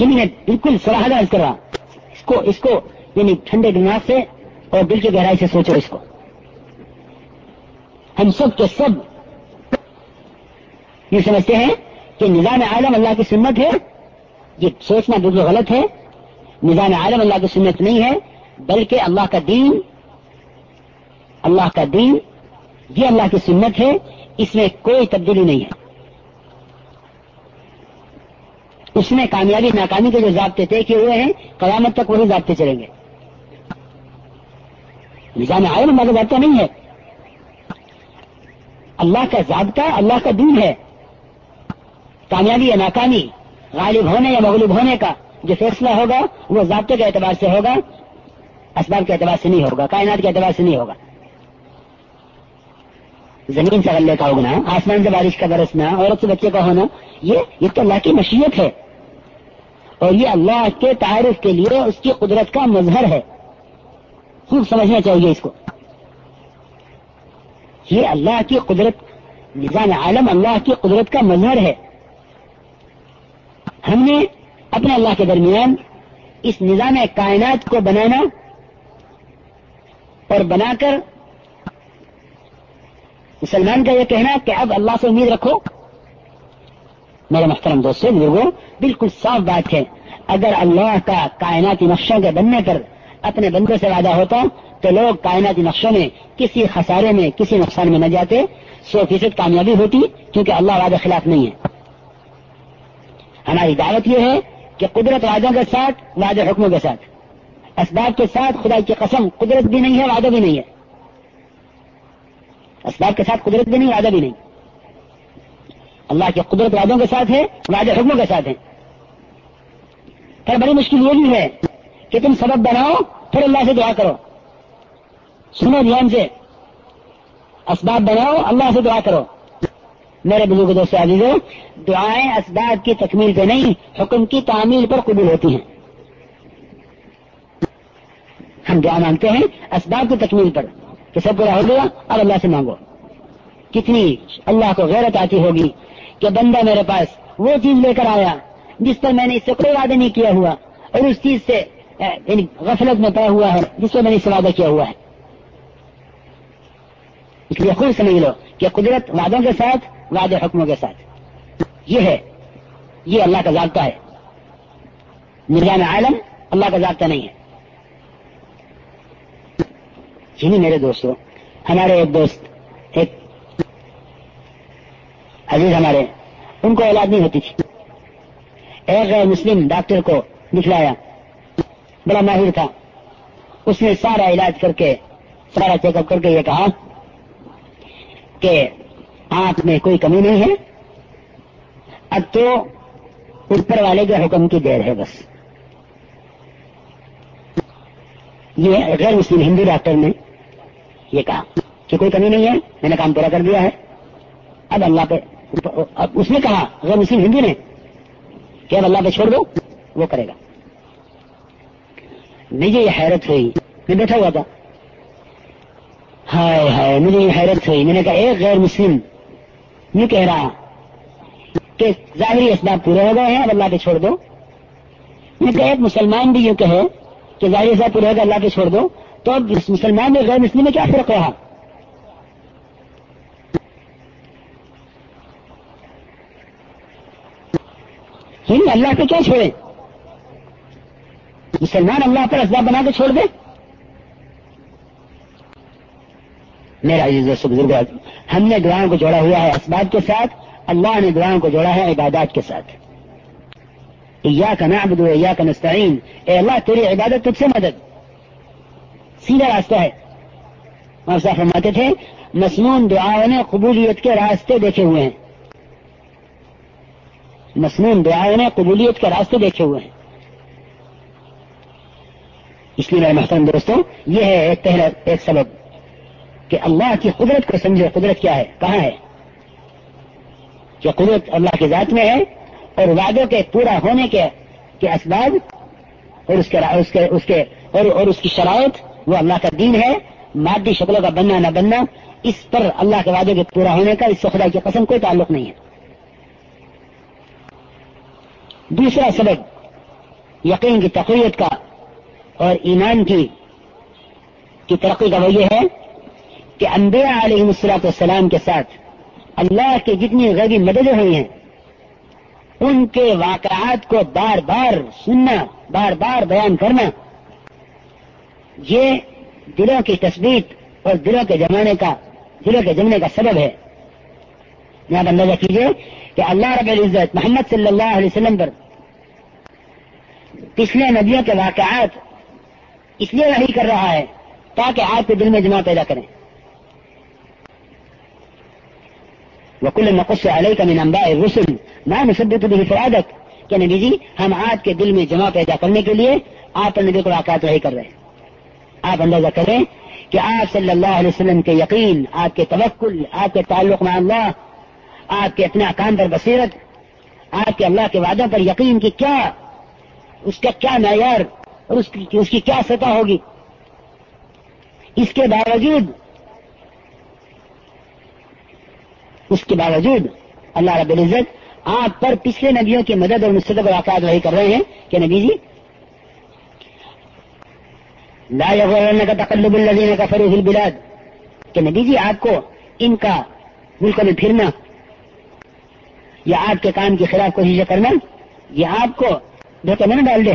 چینی میں بالکل سراہدا کر رہا اس کو اس کو یعنی ٹھنڈے دماغ سے اور دل کی گہرائی سے سوچو اس کو۔ ہم سب کے سب یہ سمجھتے ہیں کہ نظام عالم اللہ کی سنت ہے۔ یہ سوچنا بالکل غلط ہے۔ نظام عالم اللہ کی سنت نہیں ہے، بلکہ اللہ کا دین اللہ کا دین یہ اللہ کی سنت ہے۔ اس میں کوئی تبدیلی نہیں ہے۔ اس میں کامیابی ناکامی کے جو ضابطے طے کیے ہوئے ہیں، قیامت تک وہی ضابطے چلیں گے۔ نظام عالم اللہ ضابطہ نہیں ہے۔ اللہ کا ضابطہ اللہ کا دین ہے۔ کامیابی یا ناکامی، غالب ہونے یا مغلوب ہونے کا جو فیصلہ ہوگا، وہ ضابطے کے اعتبار سے ہوگا، اسباب کے اعتبار سے نہیں ہوگا، کائنات کے اعتبار سے نہیں ہوگا۔ زمین سے غلے کا اگنا آسمان سے بارش کا برسنا عورت سے بچے کا ہونا، یہ یہ تو اللہ کی مشیت ہے۔ اور یہ اللہ کے تعارف کے لیے اس کی قدرت کا مظہر ہے۔ خوب سمجھنا چاہیے اس کو۔ یہ اللہ کی قدرت، نظام عالم اللہ کی قدرت کا مظہر ہے۔ ہم نے اپنے اللہ کے درمیان اس نظام کائنات کو بنانا اور بنا کر مسلمان کا یہ کہنا کہ اب اللہ سے امید رکھو۔ میرے محترم دوستوں لوگوں بالکل صاف بات ہے۔ اگر اللہ کا کائناتی نقشوں کے بننے پر اپنے بندے سے وعدہ ہوتا تو لوگ کائناتی نقشوں میں کسی خسارے میں، کسی نقصان میں نہ جاتے۔ سو فیصد کامیابی ہوتی کیونکہ اللہ وعدہ خلاف نہیں ہے۔ ہماری دعوت یہ ہے کہ قدرت وعدوں کے ساتھ وعدے حکموں کے ساتھ۔ اسباب کے ساتھ خدا کی قسم قدرت بھی نہیں ہے، وعدہ بھی نہیں ہے۔ اسباب کے ساتھ قدرت بھی نہیں، وعدہ بھی نہیں۔ اللہ کی قدرت وعدوں کے ساتھ ہے وعدے حکموں کے ساتھ ہے پھر بڑی مشکل یہ بھی ہے کہ تم سبب بناؤ، پھر اللہ سے دعا کرو۔ سنو دھیان سے۔ اسباب بناؤ، اللہ سے دعا کرو۔ میرے بزرگ دوست عزیزوں، دعائیں اسباب کی تکمیل پہ نہیں، حکم کی تعمیل پر قبول ہوتی ہیں۔ ہم دعا مانگتے ہیں اسباب کی تکمیل پر۔ کہ سب پورا ہو گیا، اب اللہ سے مانگو۔ کتنی اللہ کو غیرت آتی ہوگی کہ بندہ میرے پاس وہ چیز لے کر آیا جس پر میں نے اس سے کوئی وعدہ نہیں کیا ہوا اور اس چیز سے یعنی غفلت میں پڑا ہوا ہے، جس پر میں نے اس سے وعدہ کیا ہوا ہے۔ اس لیے خود سمجھ لو کہ قدرت وعدوں کے ساتھ، وعدے حکموں کے ساتھ۔ یہ ہے، یہ اللہ کا ضابطہ ہے۔ نظام عالم اللہ کا ضابطہ نہیں ہے۔ جی میرے دوستوں ہمارے ایک دوست، ایک عزیز ہمارے، ان کو اولاد نہیں ہوتی تھی۔ ایک غیر مسلم ڈاکٹر کو دکھلایا۔ بڑا ماہر تھا۔ اس نے سارا علاج کر کے، سارا چیک اپ کر کے یہ کہا کہ آنکھ میں کوئی کمی نہیں ہے، اب تو اوپر والے کے حکم کی دیر ہے بس۔ یہ غیر مسلم ہندو ڈاکٹر نے یہ کہا کہ کوئی کمی نہیں ہے، میں نے کام پورا کر دیا ہے۔ اب اللہ پہ اب اس نے کہا، غیر مسلم ہندو نے، کہ اب اللہ پہ چھوڑ دو، وہ کرے گا۔ مجھے یہ حیرت ہوئی۔ میں بیٹھا ہوا تھا۔ ہائے ہائے، مجھے یہ حیرت ہوئی۔ میں نے کہا ایک غیر مسلم یہ کہہ رہا کہ ظاہری اسباب پورے ہو گئے ہیں، اب اللہ پہ چھوڑ دو۔ میں کہا، ایک مسلمان بھی یہ کہے کہ ظاہری اسباب پورے ہو گئے، اللہ پہ چھوڑ دو۔ تو اب مسلمان میں غیر مسلم میں کیا فرق رہا؟ یعنی اللہ پہ کیا چھوڑے؟ مسلمان اللہ پر اسباب بنا کے چھوڑ دے؟ میرا عزیز بزرگ، ہم نے دعاؤں کو جوڑا ہوا ہے اسباب کے ساتھ، اللہ نے دعاؤں کو جوڑا ہے عبادات کے ساتھ۔ یا کا نعبد یا کا نستعین۔ اے اللہ، تیری عبادت تجھ سے مدد۔ سیدھا راستہ ہے۔ اور صاحب فرماتے تھے مصنون دعاؤں نے قبولیت کے راستے دیکھے ہوئے ہیں۔ مصنون دعاؤں نے قبولیت کے راستے دیکھے ہوئے ہیں۔ اس لیے میرے محترم دوستوں یہ ہے ایک پہلا ایک سبب کہ اللہ کی قدرت کو سمجھو قدرت کیا ہے کہاں ہے؟ کہ قدرت اللہ کی ذات میں ہے اور وعدوں کے پورا ہونے کے کے اسباب اور اس کے اس کے اس کے اور, اور اس کی شرائط وہ اللہ کا دین ہے، مادی شکلوں کا بننا نہ بننا، اس پر اللہ کے وعدے کے پورا ہونے کا، اس سے خدا کی قسم کوئی تعلق نہیں ہے۔ دوسرا سبب، یقین کی تقویت کا اور ایمان کی کی ترقی کا وہ یہ ہے کہ انبیاء علیہ السلاط والسلام کے ساتھ اللہ کی جتنی غیبی مددیں ہوئی ہیں، ان کے واقعات کو بار بار سننا، بار بار بیان کرنا یہ دلوں کی تصویر اور دلوں کے جمانے کا دلوں کے جمنے کا سبب ہے۔ یہاں پر اندازہ کیجیے کہ اللہ رب العزت محمد صلی اللہ علیہ وسلم پر پچھلے نبیوں کے واقعات اس لیے وہی کر رہا ہے تاکہ آپ کے دل میں جمع پیدا کریں۔ وکل نقص علیہ کا نمبا رسول میں مسبت بھی فرادت کہ نبی جی ہم آپ کے دل میں جمع پیدا کرنے کے لیے آپ نبی کو واقعات وہی کر رہے ہیں۔ آپ اندازہ کریں کہ آپ صلی اللہ علیہ وسلم کے یقین، آپ کے توکل، آپ کے تعلق میں اللہ، آپ کے اپنے اکام پر بصیرت، آپ کے اللہ کے وعدوں پر یقین کی کیا، اس کا کیا معیار اور اس کی اس کی کیا سطح ہوگی؟ اس کے باوجود، اس کے باوجود اللہ رب العزت آپ پر پچھلے نبیوں کی مدد اور مستقب واقعات وہی کر رہے ہیں کہ نبی جی لا یغرن کا تقلب الذین کا فروح البلاد. کہ نبی جی آپ کو ان کا ملک میں پھرنا یا آپ کے کام کے خلاف کوشش کرنا، یہ آپ کو دھوکے میں نہ ڈال دے۔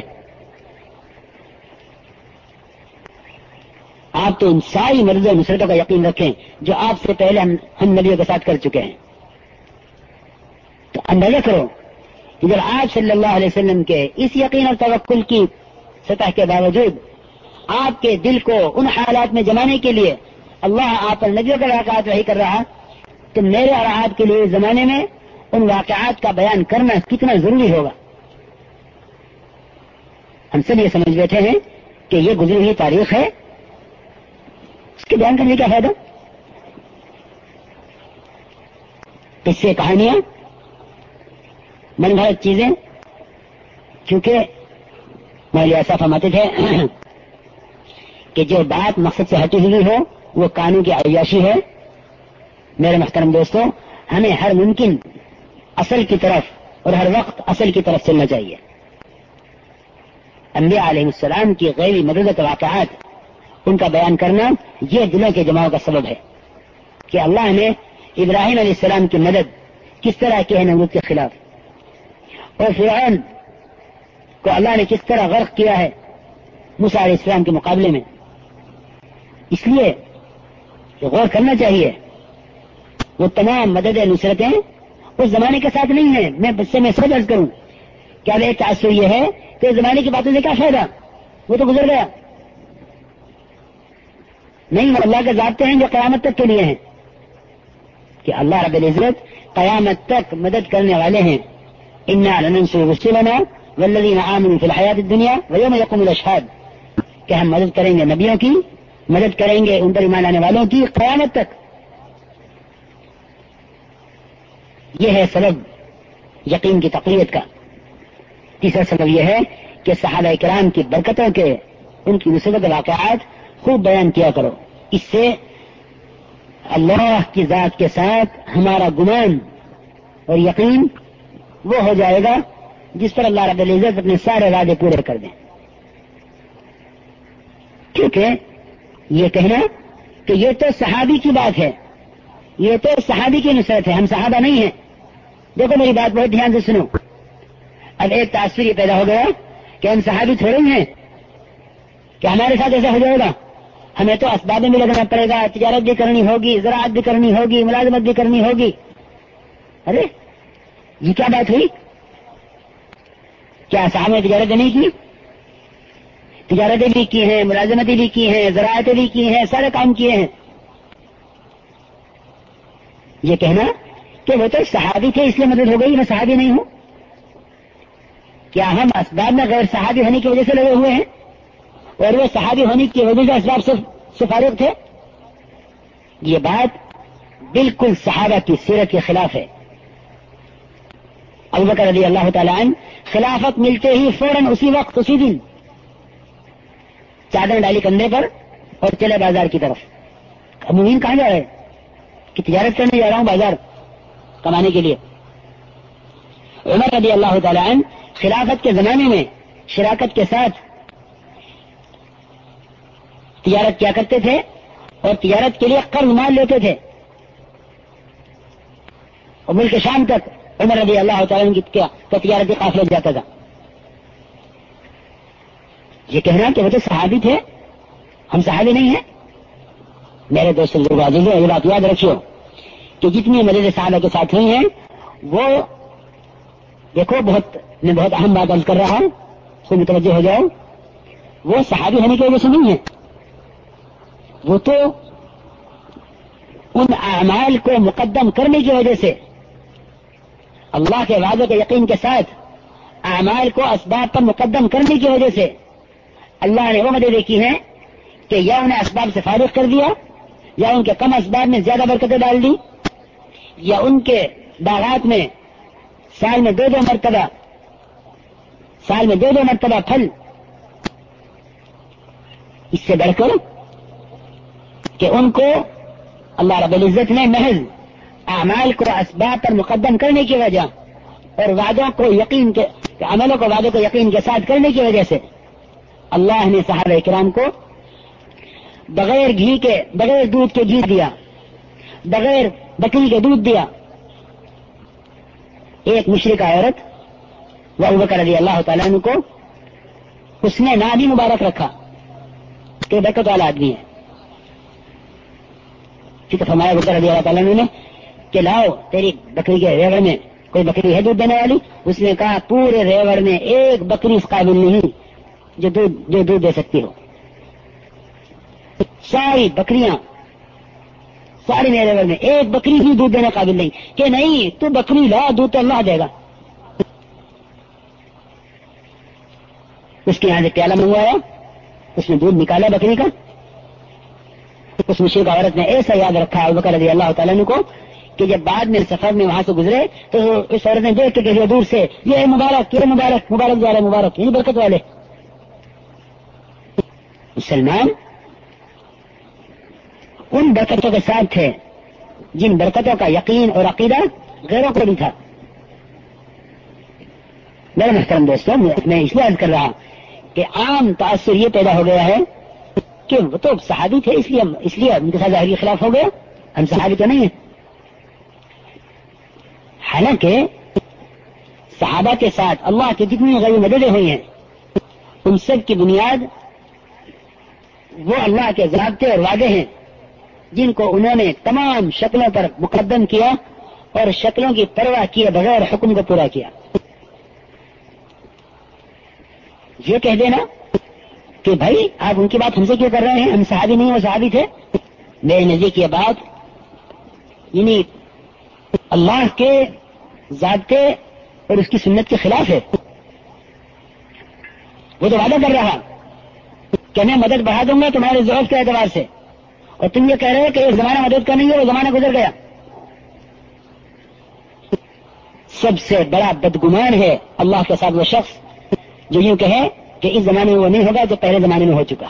آپ تو ان ساری مرضوں مسرتوں کا یقین رکھیں جو آپ سے پہلے ہم ہم نبیوں کے ساتھ کر چکے ہیں۔ تو اندازہ کرو کہ جب آپ صلی اللہ علیہ وسلم کے اس یقین اور توکل کی سطح کے باوجود آپ کے دل کو ان حالات میں جمانے کے لیے اللہ آپ پر نبیوں کا واقعات وہی کر رہا تو میرے اور آپ کے لیے زمانے میں ان واقعات کا بیان کرنا کتنا ضروری ہوگا۔ ہم سب یہ سمجھ بیٹھے ہیں کہ یہ گزری ہوئی تاریخ ہے۔ اس کے بیان کرنے کا فائدہ؟ اس سے کہانیاں من گھڑت چیزیں، کیونکہ میں ایسا فرماتے تھے کہ جو بات مقصد سے ہٹی ہوئی ہو، وہ قانون کی عیاشی ہے۔ میرے محترم دوستوں ہمیں ہر ممکن اصل کی طرف اور ہر وقت اصل کی طرف چلنا چاہیے۔ انبیاء علیہ السلام کی غیر مدد واقعات، ان کا بیان کرنا یہ دلوں کے جماؤ کا سبب ہے کہ اللہ نے ابراہیم علیہ السلام کی مدد کس طرح کی ہے نمرود کے خلاف؟ اور فرعون کو اللہ نے کس طرح غرق کیا ہے مسا علیہ السلام کے مقابلے میں؟ اس لیے غور کرنا چاہیے، وہ تمام مدد نصرتیں اس زمانے کے ساتھ نہیں ہے میں سے میں سب عرض کروں کیا میرے تاثر یہ ہے کہ اس زمانے کی باتوں سے کیا فائدہ؟ وہ تو گزر گیا۔ نہیں، وہ اللہ کے ضابطے ہیں جو قیامت تک کے لیے ہیں۔ کہ اللہ رب العزت قیامت تک مدد کرنے والے ہیں۔ آمنوا فی الحیات الدنیا ویوم یقوم الاشہاد کہ ہم مدد کریں گے نبیوں کی مدد کریں گے ان پر ایمان آنے والوں کی قیامت تک۔ یہ ہے سبب یقین کی تقریت کا۔ تیسرا سبب یہ ہے کہ صحابہ کرام کی برکتوں کے ان کی نصبت واقعات خوب بیان کیا کرو۔ اس سے اللہ کی ذات کے ساتھ ہمارا گمان اور یقین وہ ہو جائے گا جس پر اللہ رب العزت اپنے سارے وعدے پورے کر دیں۔ کیونکہ یہ کہنا کہ یہ تو صحابی کی بات ہے، یہ تو صحابی کی نصرت ہے، ہم صحابہ نہیں ہیں۔ دیکھو میری بات بہت دھیان سے سنو۔ اب ایک تاثر یہ پیدا ہو گیا کہ ہم صحابی تھوڑے ہیں۔ کہ ہمارے ساتھ ایسا ہو جائے گا۔ ہمیں تو اسباب میں لگنا پڑے گا، تجارت بھی کرنی ہوگی، زراعت بھی کرنی ہوگی، ملازمت بھی کرنی ہوگی۔ ارے، یہ کیا بات ہوئی؟ کیا صاحب نے تجارت نہیں کی؟ تجارتیں بھی کی ہیں، ملازمتیں بھی کی ہیں، زراعتیں بھی کی ہیں، سارے کام کیے ہیں۔ یہ کہنا کہ وہ تو صحابی تھے، اس لیے مدد ہو گئی، میں صحابی نہیں ہوں۔ کیا ہم اسباب میں غیر صحابی ہونے کی وجہ سے لگے ہوئے ہیں؟ اور وہ صحابی ہونے کی وجہ سے اسباب سے فارغ تھے؟ یہ بات بالکل صحابہ کی سیرت کے خلاف ہے۔ البکر علی اللہ تعالیٰ عنہ خلافت ملتے ہی فوراً اسی وقت، اسی دن چادر ڈالی کندھے پر اور چلے بازار کی طرف۔ مہین کہاں جا رہے کہ تجارت کرنے جا رہا ہوں بازار کمانے کے لیے۔ عمر رضی اللہ تعالیٰ عنہ خلافت کے زمانے میں شراکت کے ساتھ تجارت کیا کرتے تھے اور تجارت کے لیے قرض مال لیتے تھے۔ اور ملک شام تک عمر رضی اللہ تعالیٰ کی کیا تو تجارتی قافلے جاتا تھا۔ یہ کہنا کہ وہ تو صحابی تھے، ہم صحابی نہیں ہیں۔ میرے دوست لوگ عزیز یہ بات یاد رکھیو کہ جتنی مدد صحابہ کے ساتھ ہوئی ہیں، وہ دیکھو، بہت میں بہت اہم بات عرض کر رہا ہوں کوئی متوجہ ہو جاؤ۔ وہ صحابی ہونے کی وجہ سے نہیں ہے وہ تو ان اعمال کو مقدم کرنے کی وجہ سے، اللہ کے وعدے کے یقین کے ساتھ اعمال کو اسباب پر مقدم کرنے کی وجہ سے اللہ نے وہ مدد دیکھی ہے کہ یا انہیں اسباب سے فارغ کر دیا، یا ان کے کم اسباب میں زیادہ برکتیں ڈال دی، یا ان کے باغات میں سال میں دو دو مرتبہ، سال میں دو دو مرتبہ پھل اس سے بڑھ کر کہ ان کو اللہ رب العزت نے محض اعمال کو اسباب پر مقدم کرنے کی وجہ اور وعدوں کو یقین کے، عملوں کو، وعدوں کو یقین کے ساتھ کرنے کی وجہ سے اللہ نے صحابہ کرام کو بغیر گھی کے، بغیر دودھ کے گھی دیا، بغیر بکری کے دودھ دیا۔ ایک مشرق عورت، وہ بکر رضی اللہ تعالیٰ عنہ کو اس نے نام ہی مبارک رکھا کہ برکت والا آدمی ہے۔ ٹھیک ہے بکر رضی اللہ تعالیٰ نے کہ لاؤ، تیری بکری کے ریوڑ میں کوئی بکری ہے دودھ دینے والی؟ اس نے کہا، پورے ریوڑ میں ایک بکری اس قابل نہیں۔ جو دودھ جو دودھ دے سکتی ہو۔ ساری بکریاں ساری میرے ریوڑ میں ایک بکری بھی دودھ دینے قابل نہیں۔ کہ نہیں، تو بکری لا دودھ تو اللہ دے گا۔ اس کے یہاں سے پیالہ منگوایا۔ اس نے دودھ نکالا بکری کا۔ اس مشرق عورت نے ایسا یاد رکھا بکر رضی اللہ تعالیٰ کو، کہ جب بعد میں سفر میں وہاں سے گزرے، تو اس عورت نے دیکھ کے کہ دور سے، یہ مبارک یہ مبارک مبارک جا رہے مبارک یہ برکت والے۔ مسلمان ان برکتوں کے ساتھ تھے جن برکتوں کا یقین اور عقیدہ غیروں کو بھی تھا۔ میرے محترم دوستوں میں اس لیے عرض کر رہا کہ عام تاثر یہ پیدا ہو گیا ہے کہ وہ تو صحابی تھے، اس لیے اس لیے ان کے ساتھ ظاہری خلاف ہو گیا ہم صحابی تو نہیں ہیں۔ حالانکہ صحابہ کے ساتھ اللہ کی جتنی غیر مددیں ہوئی ہیں، ان سب کی بنیاد وہ اللہ کے ضابطے اور وعدے ہیں جن کو انہوں نے تمام شکلوں پر مقدم کیا اور شکلوں کی پرواہ کیے بغیر حکم کو پورا کیا۔ یہ کہہ دینا کہ بھائی، آپ ان کی بات ہم سے کیوں کر رہے ہیں؟ ہم صحابی نہیں، وہ صحابی تھے۔ میرے نزدیک یہ بات یعنی اللہ کے ذاتے اور اس کی سنت کے خلاف ہے۔ وہ تو وعدہ کر رہا۔ کہ میں مدد بڑھا دوں گا تمہارے ضرورت کے اعتبار سے۔ اور تم یہ کہہ رہے ہو کہ ایک زمانہ مدد کا نہیں ہے وہ زمانہ گزر گیا۔ سب سے بڑا بدگمان ہے اللہ کے ساتھ وہ شخص جو یوں کہے کہ اس زمانے میں وہ نہیں ہوگا جو پہلے زمانے میں ہو چکا۔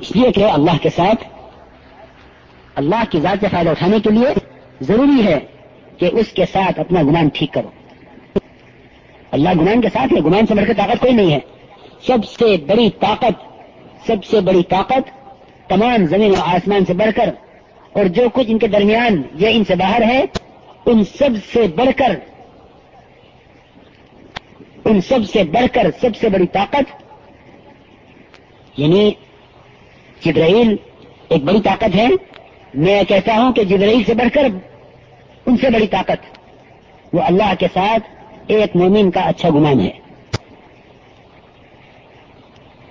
اس لیے کہ اللہ کے ساتھ اللہ کی ذات سے فائدہ اٹھانے کے لیے ضروری ہے کہ اس کے ساتھ اپنا گمان ٹھیک کرو۔ اللہ گمان کے ساتھ ہے گمان سے بڑھ کر طاقت کوئی نہیں ہے۔ سب سے بڑی طاقت، سب سے بڑی طاقت تمام زمین و آسمان سے بڑھ کر اور جو کچھ ان کے درمیان یا ان سے باہر ہے، ان سب سے بڑھ کر، ان سب سے بڑھ کر سب سے بڑی طاقت یعنی جبرائیل ایک بڑی طاقت ہے۔ میں کہتا ہوں کہ جبرائیل سے بڑھ کر ان سے بڑی طاقت، وہ اللہ کے ساتھ ایک مومن کا اچھا گمان ہے۔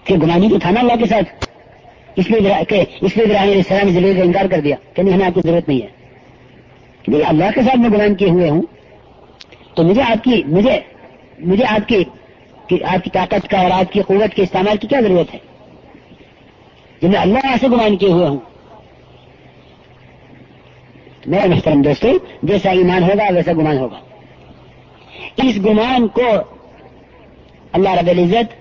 کہ گمانی تو تھا نا اللہ کے ساتھ۔ اس لیے اس لیے ابراہیم علیہ السلام ضلع کا انکار کر دیا۔ کہ نہیں، ہمیں آپ کی ضرورت نہیں ہے۔ کہ اللہ کے ساتھ میں گمان کیے ہوئے ہوں، تو مجھے آپ کی، مجھے مجھے آپ کی آپ کی طاقت کا اور آپ کی قوت کے استعمال کی کیا ضرورت ہے؟ جب میں اللہ سے گمان کیے ہوئے ہوں۔ میرا محترم دوستوں جیسا ایمان ہوگا، ویسا گمان ہوگا۔ اس گمان کو اللہ رب العزت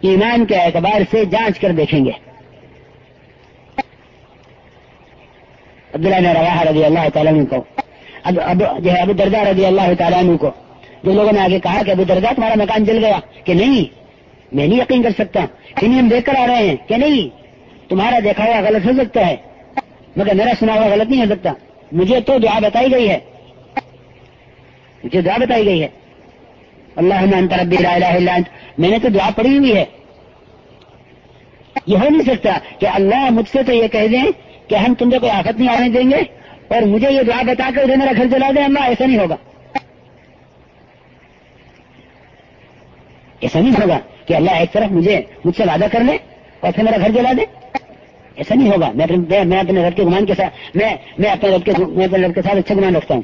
ایمان کے اعتبار سے جانچ کر دیکھیں گے۔ عبداللہ نے روا رضی اللہ تعالیٰ عنہ کو اب اب جو ہے ابو دردار رضی اللہ تعالیٰ عنہ کو، جو لوگوں نے آگے کہا کہ ابو درگاہ تمہارا مکان جل گیا، کہ نہیں، میں نہیں یقین کر سکتا، انہیں ہم دیکھ کر آ رہے ہیں، کہ نہیں، تمہارا دیکھا ہوا غلط ہو سکتا ہے، مگر میرا سنا ہوا غلط نہیں ہو سکتا۔ مجھے تو دعا بتائی گئی ہے مجھے دعا بتائی گئی ہے۔ اللہ انت ربی، لا الہ الا انت۔ میں نے تو دعا پڑھی ہوئی ہے۔ یہ ہو نہیں سکتا کہ اللہ مجھ سے تو یہ کہہ دیں کہ ہم تم کو کوئی آفت نہیں آنے دیں گے اور مجھے یہ دعا بتا کر میرا گھر جلا دیں اللہ ایسا نہیں ہوگا۔ ایسا نہیں ہوگا کہ اللہ ایک طرف مجھے، مجھ سے وعدہ کر لے اور پھر میرا گھر جلا دے۔ ایسا نہیں ہوگا۔ میں اپنے، میں رب کے گمان کے ساتھ، میں اپنے رب میں اپنے رب کے ساتھ اچھا گمان رکھتا ہوں۔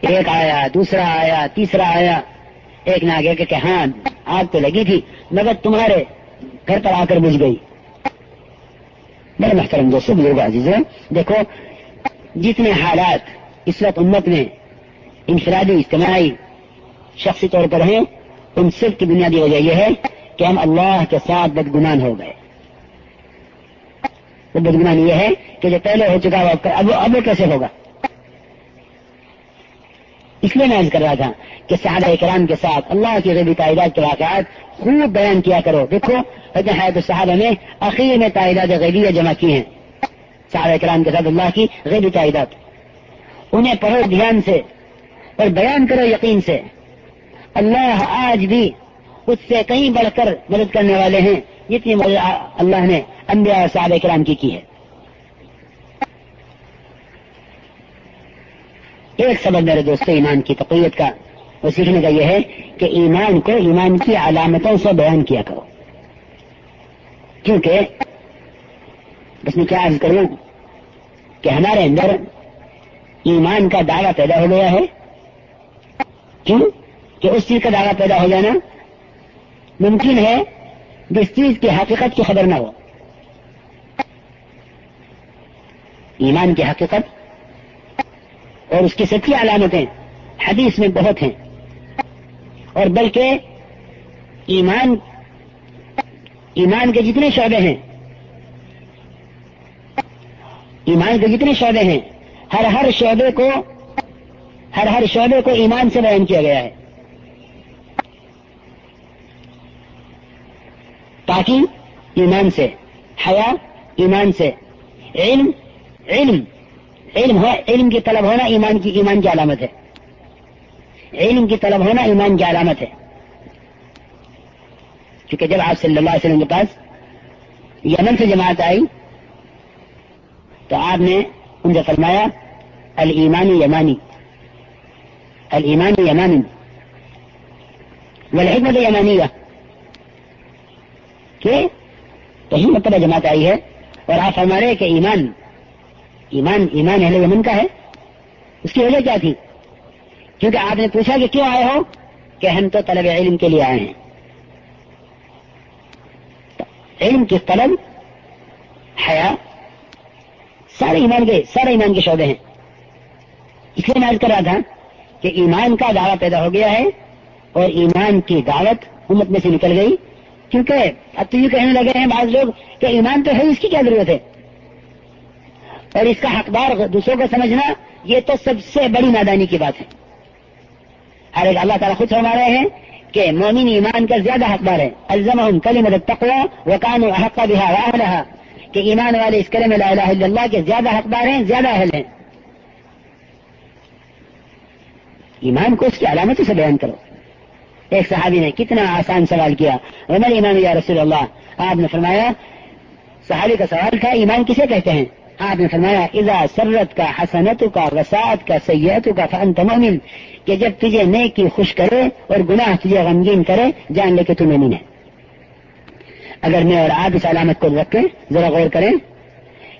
ایک آیا، دوسرا آیا، تیسرا آیا۔ ایک نہ آگے کہ ہاں آگ تو لگی تھی، مگر تمہارے گھر پر آ کر بجھ گئی۔ میرے محترم دوستوں بزرگ عزیز ہیں دیکھو، جتنے حالات اس وقت امت میں انفرادی، اجتماعی، شخصی طور پر ہیں، ان سب کی بنیادی وجہ یہ ہے کہ ہم اللہ کے ساتھ بدگمان ہو گئے۔ وہ بدگمان یہ ہے کہ جو پہلے ہو چکا وہ اب اب کیسے ہوگا؟ اس لیے میں عرض کر رہا تھا کہ صحابہ کرام کے ساتھ اللہ کی غیبی تعداد کے واقعات خوب بیان کیا کرو۔ دیکھو حیات الصحابہ نے اخیر میں تعداد غیبیہ جمع کی ہیں۔ صحابہ کرام کے ساتھ اللہ کی غیبی تعداد۔ انہیں پڑھو دھیان سے اور بیان کرو یقین سے۔ اللہ آج بھی اس سے کہیں بڑھ کر مدد کرنے والے ہیں۔ جتنی مدد اللہ نے انبیاء اور صحابہ کرام کی کی ہے۔ ایک سبب میرے دوست ایمان کی تقویت کا۔ وہ سیکھنے کا یہ ہے کہ ایمان کو ایمان کی علامتوں سے بیان کیا کرو۔ کیونکہ بس میں کیا عرض کروں کہ ہمارے اندر ایمان کا دعویٰ پیدا ہو گیا ہے۔ کیوں؟ کہ اس چیز کا دعویٰ پیدا ہو جانا ممکن ہے جس چیز کی حقیقت کی خبر نہ ہو۔ ایمان کی حقیقت اور اس کی سچی علامتیں حدیث میں بہت ہیں۔ اور بلکہ ایمان ایمان کے جتنے شعبے ہیں، ایمان کے جتنے شعبے ہیں، ہر ہر شعبے کو، ہر ہر شعبے کو ایمان سے بیان کیا گیا ہے۔ تاکہ ایمان سے، حیا ایمان سے، علم علم علم ہو علم کی طلب ہونا ایمان کی ایمان کی علامت ہے۔ علم کی طلب ہونا ایمان کی علامت ہے۔ کیونکہ جب آپ صلی اللہ علیہ وسلم کے پاس یمن سے جماعت آئی، تو آپ نے ان سے فرمایا المانی یمانی المانی یمانی، والحکمت یمانی کہ کہیں مطلب جماعت آئی ہے اور آپ ہمارے کہ ایمان ایمان ایمان اہل یمن کا ہے۔ اس کی وجہ کیا تھی؟ کیونکہ آپ نے پوچھا کہ کیوں آئے ہو؟ کہ ہم تو طلب علم کے لیے آئے ہیں۔ علم کی طلب، حیا، سارے ایمان کے سارے ایمان کے شعبے ہیں۔ اس لیے میں کر رہا تھا کہ ایمان کا دعویٰ پیدا ہو گیا ہے اور ایمان کی دعوت امت میں سے نکل گئی۔ کیونکہ اب تو یہ کہنے لگے ہیں بعض لوگ کہ ایمان تو ہے، اس کی کیا ضرورت ہے؟ اور اس کا حقدار دوسروں کو سمجھنا یہ تو سب سے بڑی نادانی کی بات ہے۔ ہر ایک اللہ تعالیٰ خود فرما رہے ہیں کہ مومن ایمان کا زیادہ حقدار ہے۔ الزم کلی مدد تقوا وہ کان حق کا رہا کہ ایمان والے اس کرے میں لا الہ الا اللہ کے زیادہ حقدار ہیں، زیادہ اہل ہیں۔ ایمان کو اس کی علامتوں سے بیان کرو۔ ایک صحابی نے کتنا آسان سوال کیا۔ عمر ایمان یا رسول اللہ، آپ نے فرمایا، صحابی کا سوال تھا، ایمان کسے کہتے ہیں؟ آپ نے فرمایا، اذا سرت کا حسنت کا وسعت کا سیاحت کا فن تمومن کہ جب تجھے نیک کی خوش کرے اور گناہ تجھے غمگین کرے، جان لے کے تم مومن ہے۔ اگر میں اور آپ اس علامت کو رکھیں ذرا غور کریں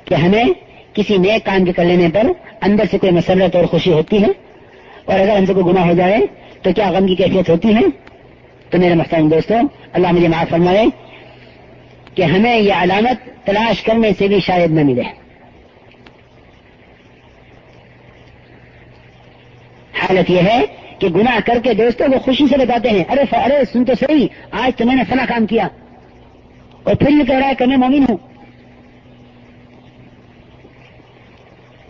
کہ ہمیں کسی نیک کام کے کر لینے پر اندر سے کوئی مسرت اور خوشی ہوتی ہے؟ اور اگر ہم سے کوئی گناہ ہو جائے، تو کیا غم کی کیفیت ہوتی ہے؟ تو میرے محترم دوستوں اللہ مجھے معاف فرمائے کہ ہمیں یہ علامت تلاش کرنے سے بھی شاید نہ ملے۔ حالت یہ ہے کہ گناہ کر کے دوستوں کو خوشی سے بتاتے ہیں، ارے ارے سن تو صحیح، آج تو میں نے فنا کام کیا۔ اور پھر یہ کہہ رہا ہے کہ میں مومن ہوں۔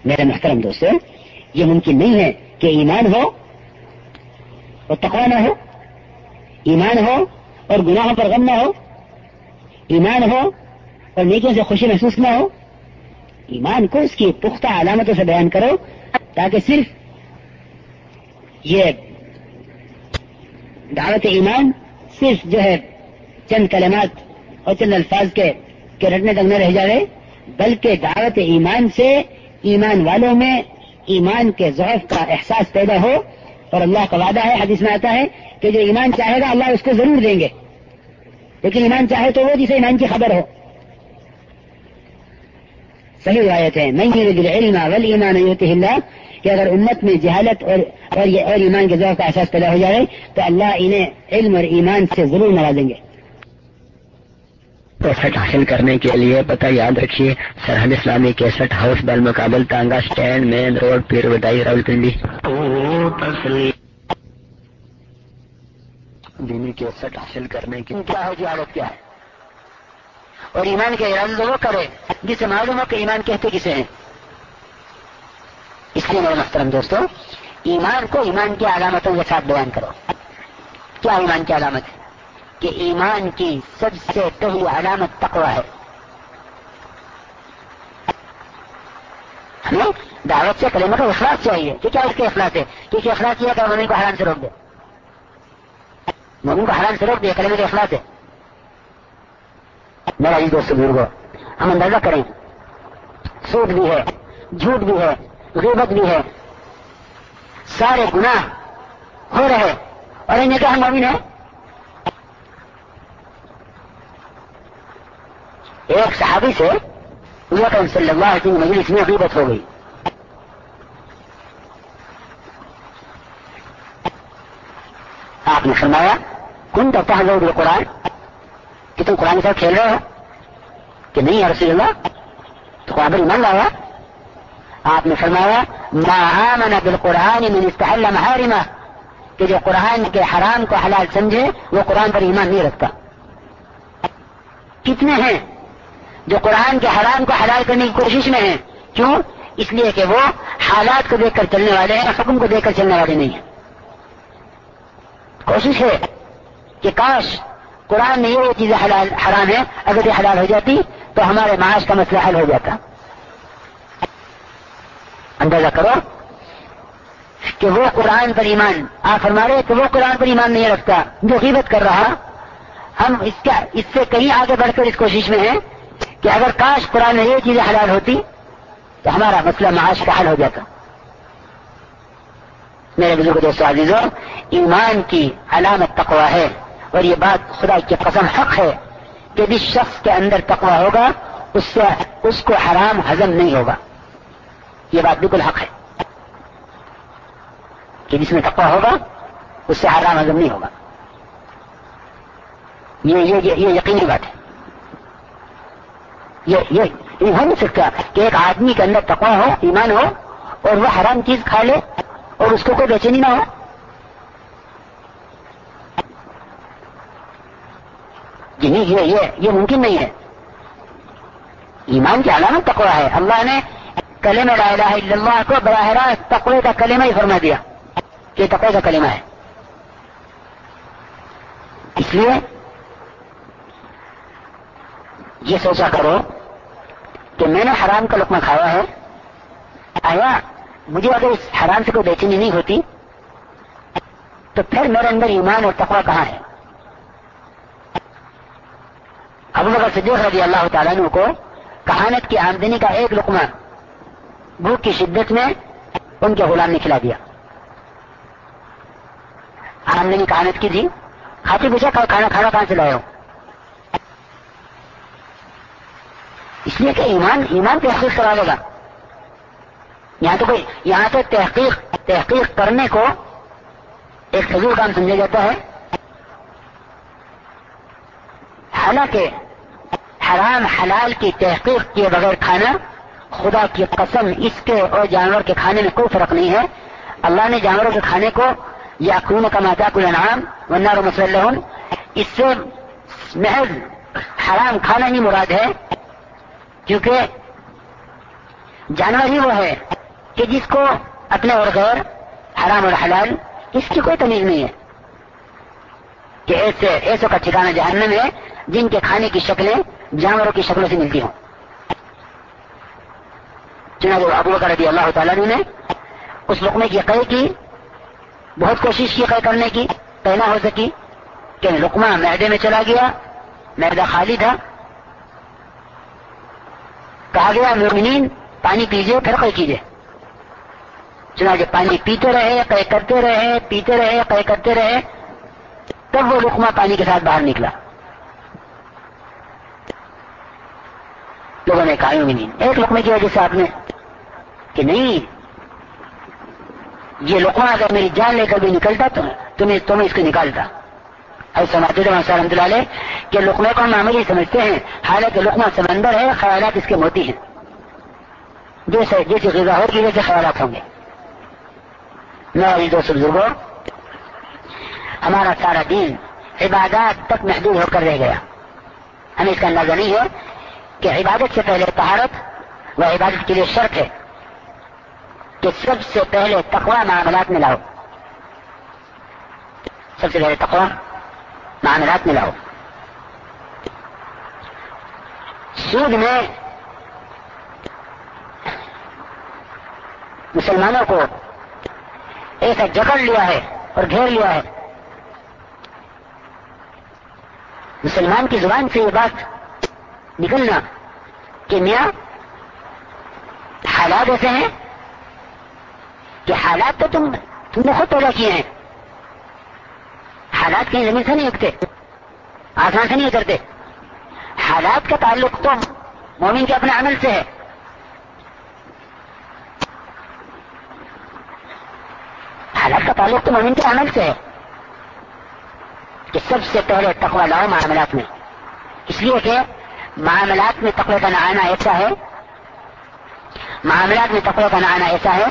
میرے محترم دوستوں یہ ممکن نہیں ہے کہ ایمان ہو اور تقوا نہ ہو، ایمان ہو اور گناہوں پر غم نہ ہو، ایمان ہو اور نیکیوں سے خوشی محسوس نہ ہو۔ ایمان کو اس کی پختہ علامتوں سے بیان کرو تاکہ صرف یہ دعوت ایمان صرف جو ہے چند کلمات اور چند الفاظ کے رٹنے تک نہ رہ جائے، بلکہ دعوت ایمان سے ایمان والوں میں ایمان کے ضعف کا احساس پیدا ہو۔ اور اللہ کا وعدہ ہے، حدیث میں آتا ہے کہ جو ایمان چاہے گا، اللہ اس کو ضرور دیں گے۔ لیکن ایمان چاہے تو وہ جسے ایمان کی خبر ہو۔ صحیح روایت ہے نہیں کہ اگر امت میں جہالت اور اور, یہ اور ایمان کے ذوق کا احساس پیدا ہو جائے تو اللہ انہیں علم اور ایمان سے ضرور نوازیں گے۔ کیسٹ حاصل کرنے کے لیے پتہ یاد رکھیے سرحد اسلامی کیسٹ ہاؤس بل مقابل tonga stand main road Pir Wadhai Rawalpindi. دینی کیسٹ حاصل کرنے کی کیا ہے جی عادت کیا ہے؟ اور ایمان کے ارادے وہ کرے جسے معلوم ہو کہ ایمان کہتے کسے ہیں؟ اس لیے میرے محترم دوستو، ایمان کو ایمان کی علامتوں کے ساتھ بیان کرو۔ کیا ایمان کی علامت؟ ہے کہ ایمان کی سب سے پہلی علامت تقوی ہے۔ ہمیں دعوت سے کلمہ کا اخلاص چاہیے۔ کہ کیا اس کے اخلاص ہے کیونکہ اخلاص یہ کہ مومن کو حرام سے روک دے۔ مومن کو حرام سے روک دے کلمہ کے اخلاص ہے میرا یہ دوست بزرگ ہم اندازہ کریں، سود بھی ہے، جھوٹ بھی ہے غیبت بھی ہے۔ سارے گناہ ہو رہے اور انہیں کہا مومن ہے ایک صحابی سے صلی اللہ علیہ مجلس میں غیبت ہو گئی۔ آپ نے فرمایا کن تو پہلو قرآن کہ تم قرآن کے کھیل رہے ہو؟ کہ نہیں رسول اللہ؟ تو قرآن پر ایمان لایا۔ آپ نے فرمایا، ما آمن بالقرآن من استحل محارمہ کہ جو قرآن کے حرام کو حلال سمجھے، وہ قرآن پر ایمان نہیں رکھتا. کتنے ہیں جو قرآن کے حرام کو حلال کرنے کی کوشش میں ہیں؟ کیوں؟ اس لیے کہ وہ حالات کو دیکھ کر چلنے والے ہیں حکم کو دیکھ کر چلنے والے نہیں ہیں. کوشش ہے کہ کاش قرآن میں یہ چیزیں حلال، حرام ہے اگر یہ حلال ہو جاتی تو ہمارے معاش کا مسئلہ حل ہو جاتا. اندازہ کرو کہ وہ قرآن پر ایمان، آپ فرما رہے کہ وہ قرآن پر ایمان نہیں رکھتا، جو غیبت کر رہا، ہم اس کا، اس سے کہیں آگے بڑھ کر اس کوشش میں ہیں کہ اگر کاش قرآن میں یہ چیزیں حلال ہوتی تو ہمارا مسئلہ معاش کا حل ہو جاتا۔ میرے بزرگ دوستوں عزیزوں، ایمان کی علامت تقوا ہے اور یہ بات خدا کی قسم حق ہے کہ جس شخص کے اندر تقوا ہوگا، اس سے، اس کو حرام ہزم نہیں ہوگا۔ یہ بات بالکل حق ہے کہ جس میں تقوا ہوگا، اس سے حرام ہزم نہیں ہوگا۔ یہ یقینی بات ہے۔ یہ یہ ہو نہیں سکتا کہ ایک آدمی کے اندر تقوا ہو، ایمان ہو، اور وہ حرام چیز کھا لے اور اس کو کوئی بیچنی نہ ہو۔ جی یہ یہ یہ ممکن نہیں ہے۔ ایمان کی علامت تقوا ہے۔ اللہ نے کلم لا الہ الا اللہ کو براہ راست تقوی کا کلمہ ہی فرما دیا۔ کہ تقوی کا کلمہ ہے۔ اس لیے یہ سوچا کرو کہ میں نے حرام کا لقمہ کھایا ہے۔ آیا، مجھے اگر اس حرام سے کوئی بیچنی نہیں ہوتی، تو پھر میرے اندر ایمان اور تقوی کہاں ہے؟ ابو بکر صدیق رضی اللہ تعالیٰ عنہ کو کہانت کی آمدنی کا ایک لقمہ بھوک کی شدت میں ان کے غلام نے کھلا دیا۔ آمدنی کہانت کی تھی کھاتی پوچھا کھانا کھانا کہاں سے لائے ہو؟ اس لیے کہ ایمان ایمان تحقیق کرا دے گا۔ یہاں تو کوئی، یہاں تو تحقیق تحقیق کرنے کو ایک فضول کام سمجھا جاتا ہے۔ حالانکہ حرام، حلال کی تحقیق کیے بغیر کھانا خدا کی قسم، اس کے اور جانور کے کھانے میں کوئی فرق نہیں ہے۔ اللہ نے جانوروں کے کھانے کو یا خون کا ماتا کو انعام ورنہ مسلح اس سے محض حرام کھانا ہی مراد ہے، کیونکہ جانور ہی وہ ہے کہ جس کو اپنے اور غیر حرام اور حلال، اس کی کوئی تمیز نہیں ہے۔ کہ ایسے، ایسوں کا ٹھکانا جہنم ہے جن کے کھانے کی شکلیں جانوروں کی شکلوں سے ملتی ہوں۔ چنانچہ ابو بکر رضی اللہ تعالیٰ نے اس لقمے کی قے کی، بہت کوشش کی قے کرنے کی پہنا ہو سکی کہ لقمہ میدے میں چلا گیا میدا خالی تھا۔ کہا گیا، مومنین، پانی پیجیے پھر قے کیجیے چنانچہ پانی پیتے رہے، قے کرتے رہے، پیتے رہے، قے کرتے رہے، تب وہ لقمہ پانی کے ساتھ باہر نکلا۔ لوگوں نے کہا نہیں۔ ایک لقمے کی وجہ سے آپ نے کہ نہیں، یہ لقمہ اگر میری جان لے کر بھی نکلتا تو تمہیں تمہیں اس کو نکالتا۔ ایسا سماتے تھے رحمۃ اللہ کہ لقمے کو ہم معمولی سمجھتے ہیں۔ حالانکہ لقمہ سمندر ہے، خیالات اس کے موتی ہیں۔ جیسے جیسے غذا ہوگی، ویسے خیالات ہوں گے۔ میرے دوست بزرگوں، ہمارا سارا دین عبادات تک محدود ہو کر رہ گیا۔ ہمیں اس کا اندازہ نہیں ہے کہ عبادت سے پہلے طہارت وہ عبادت کے لیے شرط ہے کہ سب سے پہلے تقوا معاملات میں لاؤ۔ سب سے پہلے تقوا معاملات میں لاؤ۔ سود میں مسلمانوں کو ایسا جکڑ لیا ہے اور گھیر لیا ہے۔ مسلمان کی زبان سے یہ بات نکلنا کہ میاں حالات ایسے ہیں کہ حالات تو تم تم نے خود پیدا کیے ہیں۔ حالات کہیں زمین سے نہیں اگتے آسان سے نہیں اترتے۔ حالات کا تعلق تو مومن کے اپنے عمل سے ہے۔ حالات کا تعلق تو مومن کے عمل سے ہے کہ سب سے پہلے تقوی لاؤ معاملات میں۔ اس لیے کہ معاملات میں تقوی کا نہ ایسا ہے؟ معاملات میں تقوی کا نہ ایسا ہے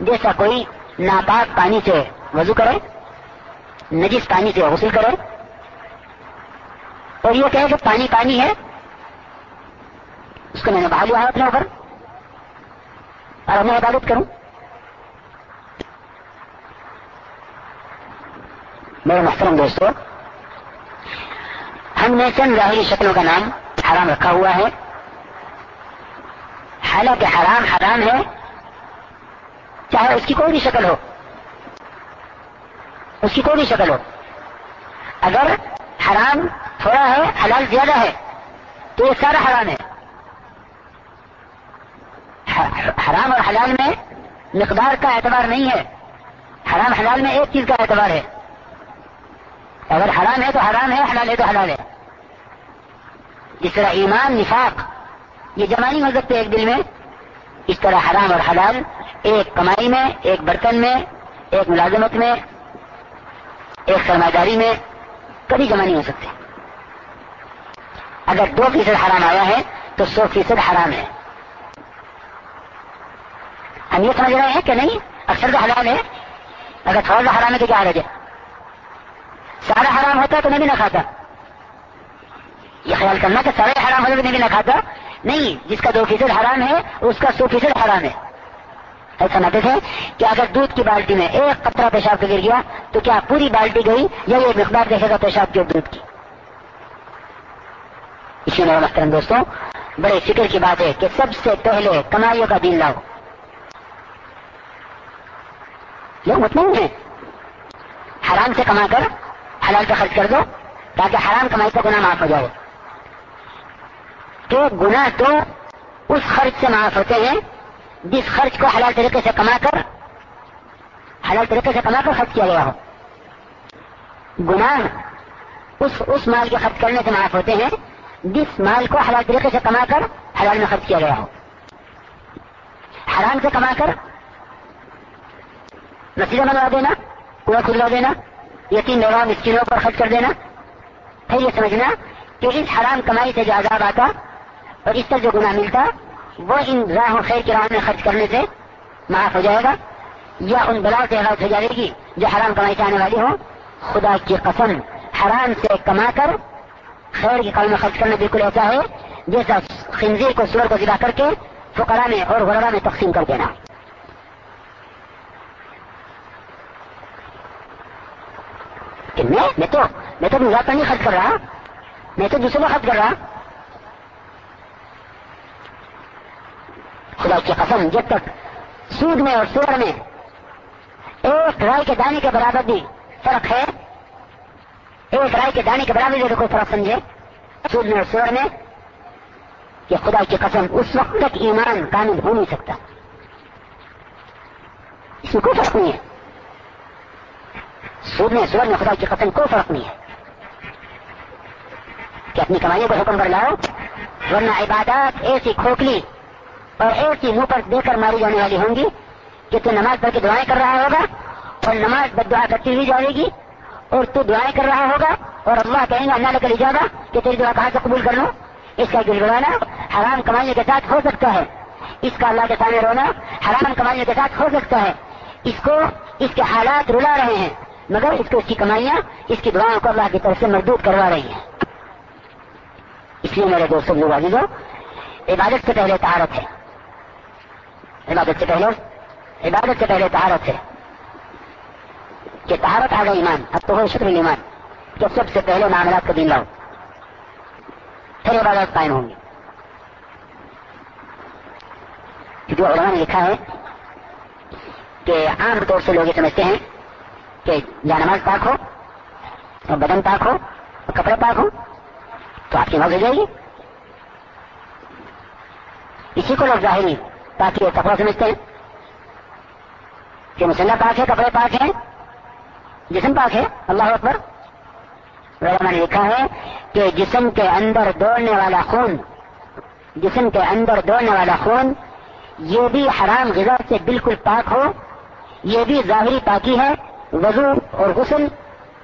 جیسا کوئی ناپاک پانی سے وضو کرے، نجس پانی سے غسل کرے۔ اور یہ کہے کہ پانی پانی ہے، اس کو میں نے بہا لیا ہے اپنے اوپر۔ اور میں عبادت کروں۔ میرے محترم دوستو، ہم نے چند ظاہری شکلوں کا نام حرام رکھا ہوا ہے۔ حالانکہ حرام حرام ہے۔ چاہے اس کی کوئی بھی شکل ہو۔ اس کی کوئی بھی شکل ہو۔ اگر حرام تھوڑا ہے، حلال زیادہ ہے، تو یہ سارا حرام ہے۔ حرام اور حلال میں مقدار کا اعتبار نہیں ہے۔ حرام حلال میں ایک چیز کا اعتبار ہے۔ اگر حرام ہے تو حرام ہے، حلال ہے تو حلال ہے۔ جس طرح ایمان، نفاق، یہ جمع نہیں ہو سکتے ایک دل میں، اس طرح حرام اور حلال، ایک کمائی میں، ایک برتن میں، ایک ملازمت میں، ایک سرمایہ داری میں، کبھی جمع نہیں ہو سکتے۔ اگر دو فیصد حرام آیا ہے، تو سو فیصد حرام ہے۔ ہم یہ سمجھ رہے ہیں کہ نہیں، اکثر تو حلال ہے، اگر تھوڑا سا حرام ہے تو کیا حرج ہے؟ سارا حرام ہوتا تو میں بھی نہ کھاتا۔ یہ خیال کرنا کہ سارے حرام ہوتا تو میں بھی نہ کھاتا۔ نہیں، جس کا دو فیصد حرام ہے، اس کا سو فیصد حرام ہے۔ ایسا نہ دیکھیں کہ اگر دودھ کی بالٹی میں ایک قطرہ پیشاب کا گر گیا، تو کیا پوری بالٹی گئی یا یہ مقدار دیکھے گا پیشاب کے دودھ کی؟ اسی میرے محترم دوستوں بڑے فکر کی بات ہے کہ سب سے پہلے کمائیوں کا دین لاؤ۔ لوگ مطمئن ہیں۔ حرام سے کما کر حلال پہ خرچ کر دو، تاکہ حرام کمائی کا گناہ معاف ہو جائے۔ تو گناہ تو اس خرچ سے معاف ہوتے ہیں، جس خرچ کو حلال طریقے سے کما کر، حلال طریقے سے کما کر خرچ کیا گیا ہو۔ گناہ اس اس مال کے خرچ کرنے سے معاف ہوتے ہیں، جس مال کو حلال طریقے سے کما کر حلال میں خرچ کیا گیا ہو۔ حرام سے کما کر مسجدیں بنوا دینا کنواں کھلوا دینا، یقین نوا مسکینوں پر خرچ کر دینا۔ پھر یہ سمجھنا کہ اس حرام کمائی سے جو عذاب آتا اور اس پر جو گناہ ملتا وہ ان راہ و خیر کی راہ میں خرچ کرنے سے معاف ہو جائے گا یا ان بلاؤ سے حفاظت ہو جائے گی جو حرام کمائی سے آنے والی ہوں۔ خدا کی قسم، حرام سے کما کر خیر کی کام میں خرچ کرنا بالکل ایسا ہے جیسا خنزیر کو سور کو ذبح کر کے فقرا میں اور غربا میں تقسیم کر دینا۔ کہ میں میں تو میں تو ذات نہیں خرچ کر رہا میں تو دوسرے کو خرچ کر رہا خدا کی قسم، جب تک سود میں اور سور میں ایک رائے کے دانے کے برابر بھی فرق ہے، ایک رائے کے دانے کے برابر بھی کوئی فرق سمجھے، سود میں اور سور میں، کہ خدا کی قسم اس وقت تک ایمان کامل ہو نہیں سکتا۔ اس میں کوئی فرق نہیں ہے۔ سود میں سور میں خدا کی قسم کوئی فرق نہیں ہے۔ کہ اپنی کمائیوں کو حکم کر لاؤ، ورنہ عبادات ایسی کھوکھلی اور ایسی منہ پر دے کر ماری جانے والی ہوں گی کہ تو نماز پڑھ کے دعائیں کر رہا ہوگا، اور نماز بد دعا کرتی ہوئی جائے گی۔ اور تو دعائیں کر رہا ہوگا، اور اللہ کہیں گا، اللہ نکل جائے گا کہ تیری دعا کہاں سے قبول کر لوں۔ اس کا گلگلانا حرام کمانے کے ساتھ ہو سکتا ہے۔ اس کا اللہ کے سامنے رونا حرام کمانے کے ساتھ ہو سکتا ہے۔ اس کو، اس کے حالات رلا رہے ہیں، مگر اس کو اس کی کمائیاں، اس کی دعاؤں کو اللہ کی طرف سے مردود کروا رہی ہیں۔ اس لیے میرے دوستوں جو عزیزوں عبادت سے پہلے تہارت ہے۔ عبادت سے پہلے عبادت سے پہلے تہارت ہے۔ کہ تہارت آ گئی ایمان، اب تو ہو شکر ایمان۔ کہ سب سے پہلے معاملات کو دین لاؤ، پھر عبادت قائم ہوں گی جو علماء نے لکھا ہے کہ عام طور سے لوگ یہ سمجھتے ہیں کہ یا نماز پاک ہو، اور بدن پاک ہو، اور کپڑے پاک ہو تو آپ کی موت ہو جائے گی۔ اسی کو لوگ ظاہری تاکہ یہ کپڑا سمجھتے ہیں۔ کہ مسلح پاک ہے، کپڑے پاک ہیں۔ جسم پاک ہے، اللہ اکبر۔ علماء نے لکھا ہے کہ جسم کے اندر دوڑنے والا خون، جسم کے اندر دوڑنے والا خون، یہ بھی حرام غذا سے بالکل پاک ہو، یہ بھی ظاہری پاکی ہے، وضو اور غسل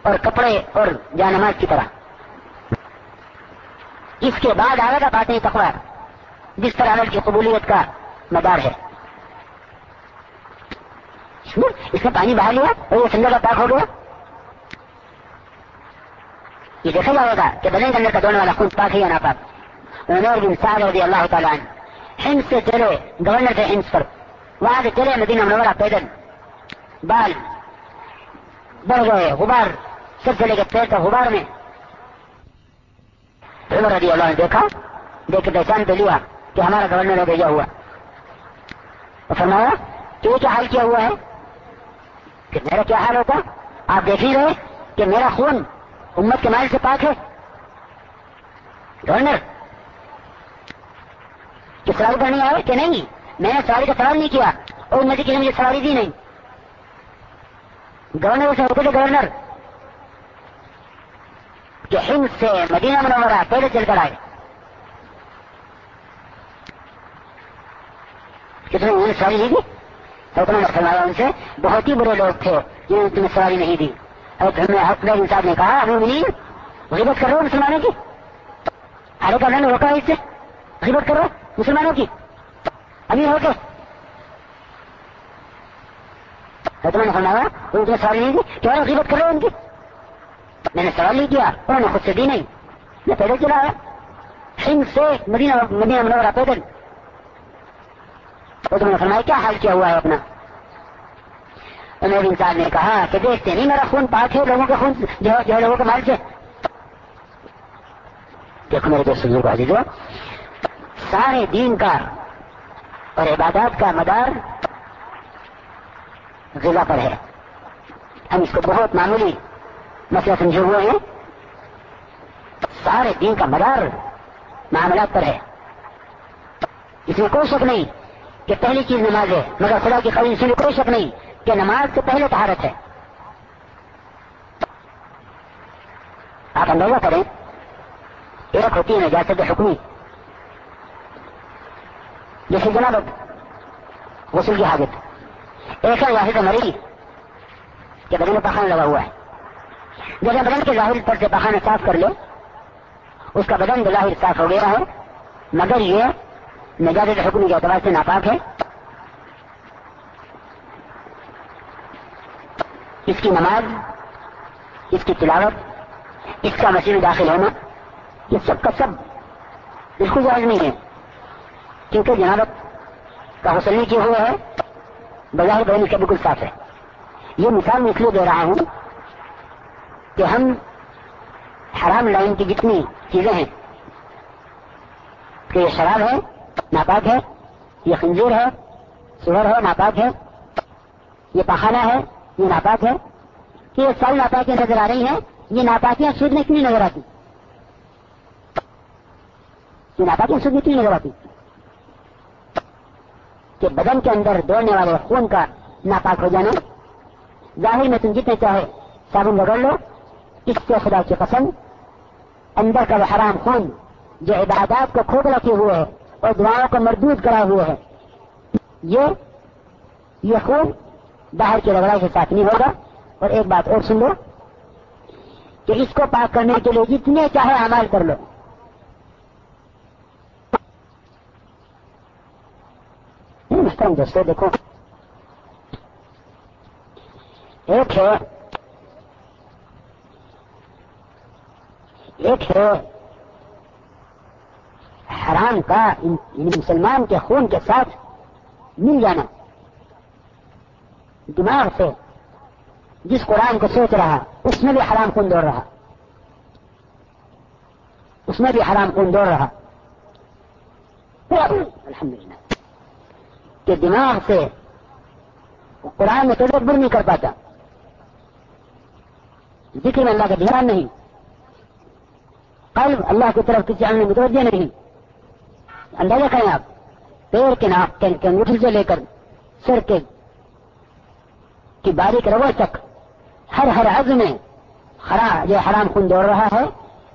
اور کپڑے اور جانماز کی طرح۔ اس کے بعد آئے گا باتیں تقوا جس پر عمل کی قبولیت کا مدار ہے۔ اس میں پانی بہا لیا اور یہ سنجا کا پاک ہو گیا۔ یہ دیکھا جائے گا کہ بدن کے اندر کا دوڑنے والا خون پاک ہے یا ناپاک۔ عمر بن سعد رضی اللہ تعالیٰ عنہ، ہند سے چلے گورنر تھے ہند پر، وہاں سے چلے مدینہ منورہ پیدل۔ بال، بڑھ گئے، غبار، سب چلے گئے پیر کا غبار میں۔ عمر رضی اللہ نے دیکھا، دیکھ کے پہچان پہ لیا کہ ہمارا گورنر نے بھیجا ہوا۔ فرمایا کہ یہ کیا حال کیا ہوا ہے؟ کہ میرا کیا حال ہوتا آپ دیکھ ہی رہے کہ میرا خون امت کے مائل سے پاک ہے؟ گورنر کہ سواری کرنے آئے کہ نہیں؟ میں نے سواری کا سوال نہیں کیا اور ندی کی مجھے سواری دی نہیں۔ گورنر سے ہوتے تھے گورنر، کہ ہند سے مدینہ منورہ پہلے چل کر آئے۔ کتنے انہوں نے سواری نہیں دی جی؟ حکم فرمایا ان سے؟ بہت ہی برے لوگ تھے، جنہوں نے تمہیں سواری نہیں دی۔ اور ہمیں حق انصاف نے کہا ابھی نہیں غیبت کر رہے ہو مسلمانوں کی۔ ارے کا نے روکا اس سے۔ غیبت کرو مسلمانوں کی۔ ابھی ہو کے حکم نے فرمایا ان تمہیں سواری نہیں دی؟ کیا غیبت کر رہے ہو ان کی؟ میں نے سوال نہیں کیا، انہوں نے خود سے دی نہیں۔ میں پیدل چلا ہے سنگھ سے مدینہ مدینہ منورہ پیدل۔ تو تم نے فرمایا، کیا حال کیا ہوا ہے اپنا؟ میرے انسان نے کہا کہ دیکھتے نہیں، میرا خون پاک ہے، لوگوں کا خون جو ہے لوگوں کے مال سے دیکھو میرے دوست بزرگ عزیز سارے دین کا اور عبادات کا مدار غذا پر ہے۔ ہم اس کو بہت معمولی مسئلہ سمجھے ہوئے ہیں۔ سارے دین کا مدار معاملات پر ہے۔ اس میں کوئی شک نہیں۔ کہ پہلی چیز نماز ہے، مگر خدا کی خبر اس میں کوئی شک نہیں کہ نماز سے پہلے طہارت ہے۔ آپ اندازہ کریں، ایک ہوتی ہے نجاست حکمی۔ جیسے جناب غسل کی حاجت۔ ایک ہے واحد مری کہ بدن میں پخانا لگا ہوا ہے۔ جیسے بدن کے ظاہر پر سے پخانا صاف کر لے، اس کا بدن بظاہر صاف ہو گیا ہے، مگر یہ نجازت حکم کے اعتبار سے ناپاک ہے، اس کی نماز، اس کی تلاوت، اس کا مسیح داخل ہونا، یہ سب کا سب بالکل جائز نہیں ہے۔ کیونکہ جنابت کا حوصل نہیں کیا ہوا ہے؟ بظاہر بہن کا بالکل صاف ہے۔ یہ مثال میں اس لیے دے رہا ہوں کہ ہم حرام لائن کی جتنی چیزیں ہیں، کہ یہ شراب ہے ناپاک ہے، یہ خنزیر ہے، سور ہے، ناپاک ہے، یہ پخانہ ہے، یہ ناپاک ہے۔ کہ یہ ساری ناپاکیاں نظر آ رہی ہیں، یہ ناپاکیاں سود میں کیوں نظر آتی؟ یہ ناپاکیاں سود میں کیوں نظر آتی؟ کہ بدن کے اندر دوڑنے والے خون کا ناپاک ہو جانا، ظاہر میں تم جتنے چاہے صابن رگڑ لو، اس سے خدا کی پسند اندر کا وہ حرام خون جو عبادات کو کھوک رکھے ہوئے ہے اور دعاؤں کو مردود کرا ہوئے ہے۔ یہ یہ خون باہر کی رگڑا سے ساتھ نہیں ہوگا۔ اور ایک بات اور سن لو کہ اس کو پاک کرنے کے لیے جتنے چاہے اعمال کر لو۔ محترم دوستوں دیکھو۔ ایک ہے ایک ہے حرام کا یعنی مسلمان کے خون کے ساتھ مل جانا۔ دماغ سے جس قرآن کو سوچ رہا، اس میں بھی حرام خون دوڑ رہا۔ اس میں بھی حرام خون دوڑ رہا۔ الحمد للہ کہ دماغ سے قرآن میں تدبر نہیں کر پاتا۔ ذکر میں اللہ کا دھیان نہیں۔ قلب اللہ کی طرف کسی میں متوجہ نہیں۔ اندازہ کریں آپ، پیر کے ناپ کے انگوٹھی سے لے کر سر کے کی باریک ربڑ تک ہر ہر عز میں خرا جو حرام خون دوڑ رہا ہے،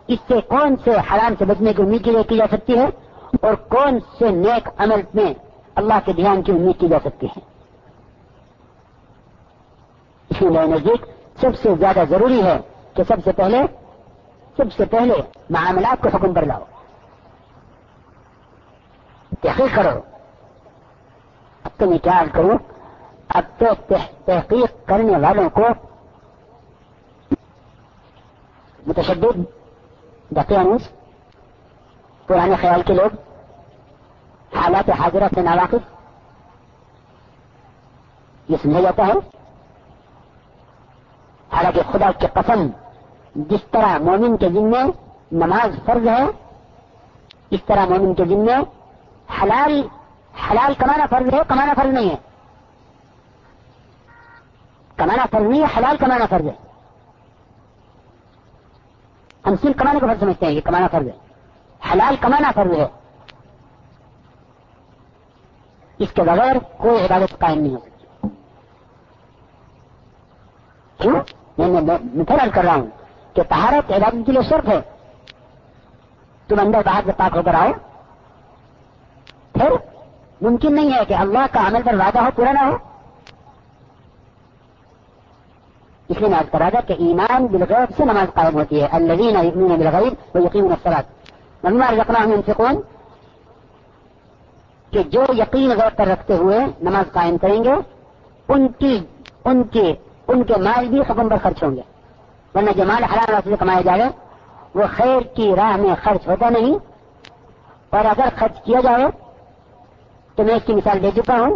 اس سے کون سے حرام سے بچنے کی امید کی جا سکتی ہے؟ اور کون سے نیک عمل میں اللہ کے دھیان کی امید کی جا سکتی ہے؟ اسی لیے نزدیک سب سے زیادہ ضروری ہے کہ سب سے پہلے سب سے پہلے معاملات کو حکم پر لاؤ۔ تحقیق کرو اب تو میں کیا کروں؟ اب تو تحقیق کرنے والوں کو متشدد دقیانوس پرانے خیال کے لوگ، حالات حاضرہ سے ناواقف، یہ سمجھا جاتا ہے۔ حالانکہ خدا کے قسم، جس طرح مومن کے دن میں نماز فرض ہے، اس طرح مومن کے دن میں حلال حلال کمانا فرض ہے، کمانا فرض نہیں ہے۔ کمانا فرض نہیں ہے، حلال کمانا فرض ہے۔ ہم صرف کمانے کو فرض سمجھتے ہیں، یہ کمانا فرض ہے۔ حلال کمانا فرض ہے۔ اس کے بغیر کوئی عبادت قائم نہیں ہو سکتی۔ کیوں میں پھر کر رہا ہوں کہ تہارت عبادت کے لیے شرط ہے۔ تم اندر باہر سے پاک ہو کر آؤ۔ ممکن نہیں ہے کہ اللہ کا عمل پر وعدہ ہو، پورا نہ ہو۔ اس لیے میں آج کرا کہ ایمان بالغیب سے نماز قائم ہوتی ہے۔ الذین یؤمنون بالغیب و یقین الصلاۃ مما رزقناهم ينفقون کہ جو یقین غیر پر رکھتے ہوئے نماز قائم کریں گے، ان کی، ان کے ان کے مال بھی حکم پر خرچ ہوں گے۔ ورنہ جو مال حرام راستے سے کمایا جائے وہ خیر کی راہ میں خرچ ہوتا نہیں۔ اور اگر خرچ کیا جائے تو میں اس کی مثال دے چکا ہوں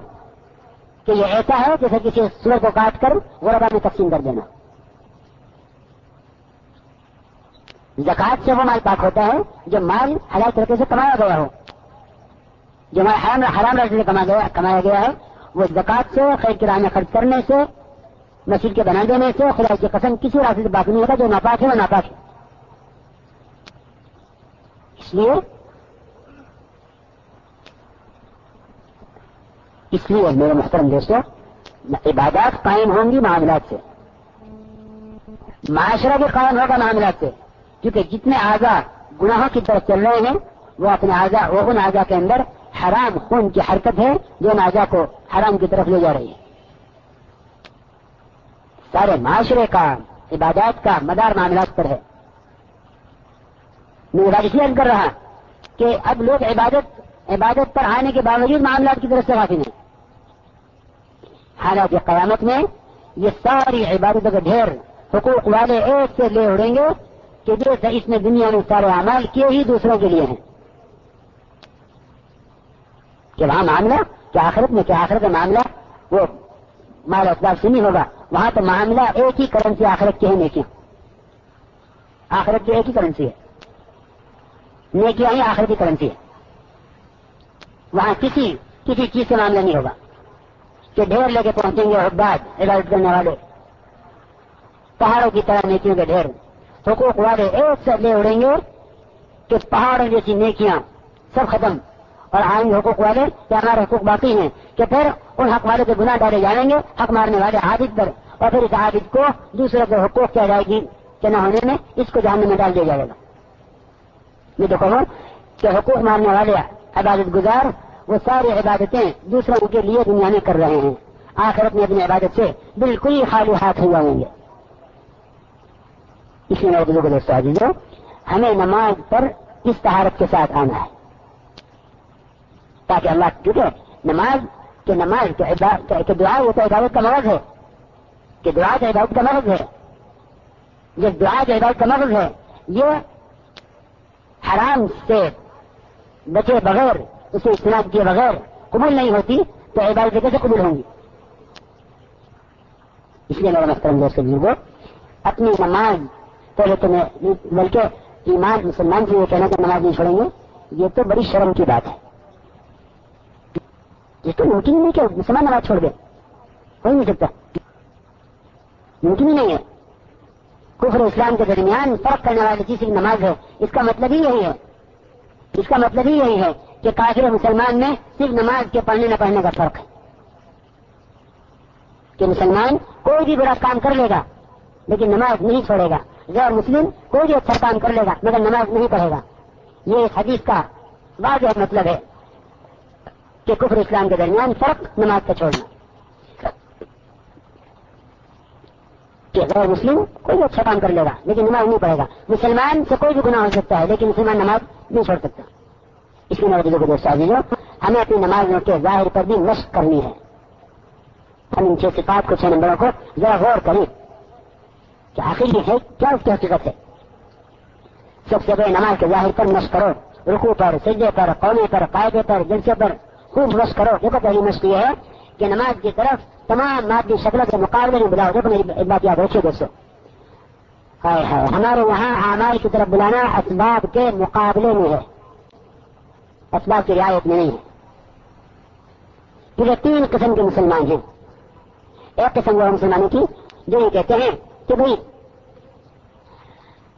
کہ یہ ایسا ہے جیسے کسی سور کو کاٹ کر غربا میں تقسیم کر دینا۔ زکات سے وہ مال پاک ہوتا ہے جو مال حلال طریقے سے کمایا گیا ہو۔ جو مال حرام حرام راستے سے کمایا گیا ہے، وہ زکات سے، خیر کی راہ میں خرچ کرنے سے، مسجد کے بنا دینے سے خدا کی قسم، کسی راستے سے باقی نہیں ہوتا جو ناپاک ہے وہ ناپاک ہے۔ اس لیے اس لیے میرے محترم دوستوں عبادات قائم ہوں گی معاملات سے۔ معاشرہ بھی قائم ہوگا معاملات سے۔ کیونکہ جتنے آزا گناہوں کی طرف چل رہے ہیں، وہ اپنے آزا، وہ ان آزا کے اندر حرام خون کی حرکت ہے، جو ان آزا کو حرام کی طرف لے جا رہی ہے۔ سارے معاشرے کا، عبادات کا مدار معاملات پر ہے۔ میں بات اس لیے کر رہا کہ اب لوگ عبادت عبادت پر آنے کے باوجود معاملات کی طرف سے واقع ہیں۔ حالانکہ قیامت میں یہ ساری عبادتوں کے ڈھیر حقوق والے ایک سے لے اڑیں گے کہ جیسے اس نے دنیا میں سارے اعمال کیے ہی دوسروں کے لیے ہیں۔ کہ وہاں معاملہ، کہ آخرت میں کیا آخرت کا معاملہ، وہ مال اقدار سے نہیں ہوگا۔ وہاں تو معاملہ ایک ہی کرنسی آخرت کے ہی نیکیاں۔ آخرت کی ایک ہی کرنسی ہے۔ نیکیاں ہی آخرت کی کرنسی ہے۔ وہاں کسی کسی چیز سے معاملہ نہیں ہوگا۔ کہ ڈھیر لے کے پہنچیں گے حباد عبادت کرنے والے۔ پہاڑوں کی طرح نیکیوں کے ڈھیر۔ حقوق والے ایک سے لے اڑیں گے کہ پہاڑوں جیسی نیکیاں سب ختم۔ اور آئیں گے حقوق والے، کہ ہمارے حقوق باقی ہیں، کہ پھر ان حق والے کے گناہ ڈالے جائیں گے، حق مارنے والے عابد پر۔ اور پھر اس عابد کو دوسرے کے حقوق کیا جائے گی، کہ نہ ہونے میں، اس کو جاننے میں ڈال دیا جائے گا۔ یہ دیکھو کہ حقوق مارنے والے عبادت گزار وہ ساری عبادتیں دوسروں کے لیے دنیا میں کر رہے ہیں۔ آخرت میں اپنی عبادت سے بالکل ہی خالی ہاتھ ہو جائیں گے۔ اس لیے میرے بزرگ دوست عزیزو ہمیں نماز پر اس طہارت کے ساتھ آنا ہے۔ تاکہ اللہ کیونکہ نماز کہ نماز کہ دعا وہ تو عبادت کا مرض ہے۔ کہ دعا تو عبادت کا مرض ہے۔ جس دعا جو عبادت کا مرض ہے، یہ حرام سے بچے بغیر اسے استعمال کیے بغیر قبول نہیں ہوتی، تو عبادت کیسے قبول ہوں گی۔ اس لیے میرا محترم دوست بزرگوں، اپنی نماز، پہلے تو میں بلکہ ایمان مسلمان سے یہ کہنا کہ نماز نہیں چھوڑیں گے، یہ تو بڑی شرم کی بات ہے۔ یہ تو ممکن نہیں کہ مسلمان نماز چھوڑ دے۔ ہو نہیں سکتا۔ ممکن ہی نہیں ہے۔ کفر اسلام کے درمیان فرق کرنے والی چیز کی نماز ہے، اس کا مطلب ہی یہی ہے۔ اس کا مطلب ہی یہی ہے کہ کافر مسلمان میں صرف نماز کے پڑھنے نہ پڑھنے کا فرق ہے۔ کہ مسلمان کوئی بھی برا کام کر لے گا، لیکن نماز نہیں چھوڑے گا۔ غیر مسلم کوئی بھی اچھا کام کر لے گا، مگر نماز نہیں پڑھے گا۔ یہ اس حدیث کا واضح مطلب ہے کہ کفر اسلام کے درمیان فرق نماز کا چھوڑنا۔ کہ غیر مسلم کوئی بھی اچھا کام کر لے گا، لیکن نماز نہیں پڑھے گا۔ مسلمان سے کوئی بھی گناہ ہو سکتا ہے، لیکن مسلمان نماز نہیں چھوڑ سکتا۔ اس لیے میرے کو دوست عزیزوں ہمیں اپنی نمازوں کے ظاہر پر بھی مشق کرنی ہے۔ ہم ان چھ صفات کو چھ نمبروں کو ذرا غور کریں۔ کہ آخر یہ ہے، کیا اس کی حقیقت ہے؟ سب سے بڑے نماز کے ظاہر پر مشق کرو۔ رکو پر سجے پر، قومے پر، قاعدے پر، جلسے پر خوب مشق کرو۔ دیکھو پہلی مشق یہ ہے کہ نماز کی طرف تمام مادی شکلوں کے مقابلے میں بلاؤ۔ دیکھو میری بات یاد رکھیے دوستوں ہمارے یہاں اعمال کی طرف بلانا اسباب کے مقابلے میں ہے۔ اسباب کی رعایت میں نہیں ہے۔ کیونکہ تین قسم کے مسلمان ہیں۔ ایک قسم وہ مسلمانوں کی جو یہ کہتے ہیں کہ بھائی،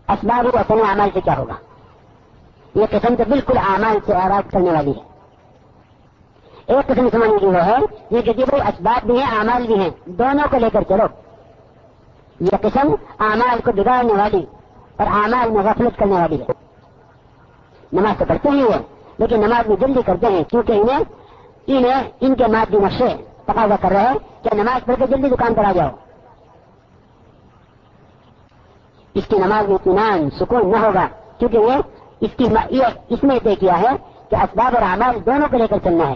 اسباب اپنے اعمال سے کیا ہوگا؟ یہ قسم تو بالکل اعمال سے آراز کرنے والی ہے۔ ایک قسم مسلمان کی وہ ہے، یہ کہتی جی ہے بھائی اسباب بھی ہیں، اعمال بھی ہیں۔ دونوں کو لے کر چلو۔ یہ قسم اعمال کو بگاڑنے والی اور اعمال میں غفلت کرنے والی ہے۔ نماز تو پڑھتے ہی ہے لیکن نماز میں جلدی کرتے ہیں، کیونکہ انہیں انہیں، ان کے مادی نقشے تقاضا کر رہے ہیں کہ نماز پڑھ کے جلدی دکان پر آ جاؤ۔ اس کی نماز میں اطمینان، سکون نہ ہوگا، کیونکہ یہ، اس کی اس میں طے کیا ہے کہ اسباب اور اعمال دونوں کو لے کر چلنا ہے۔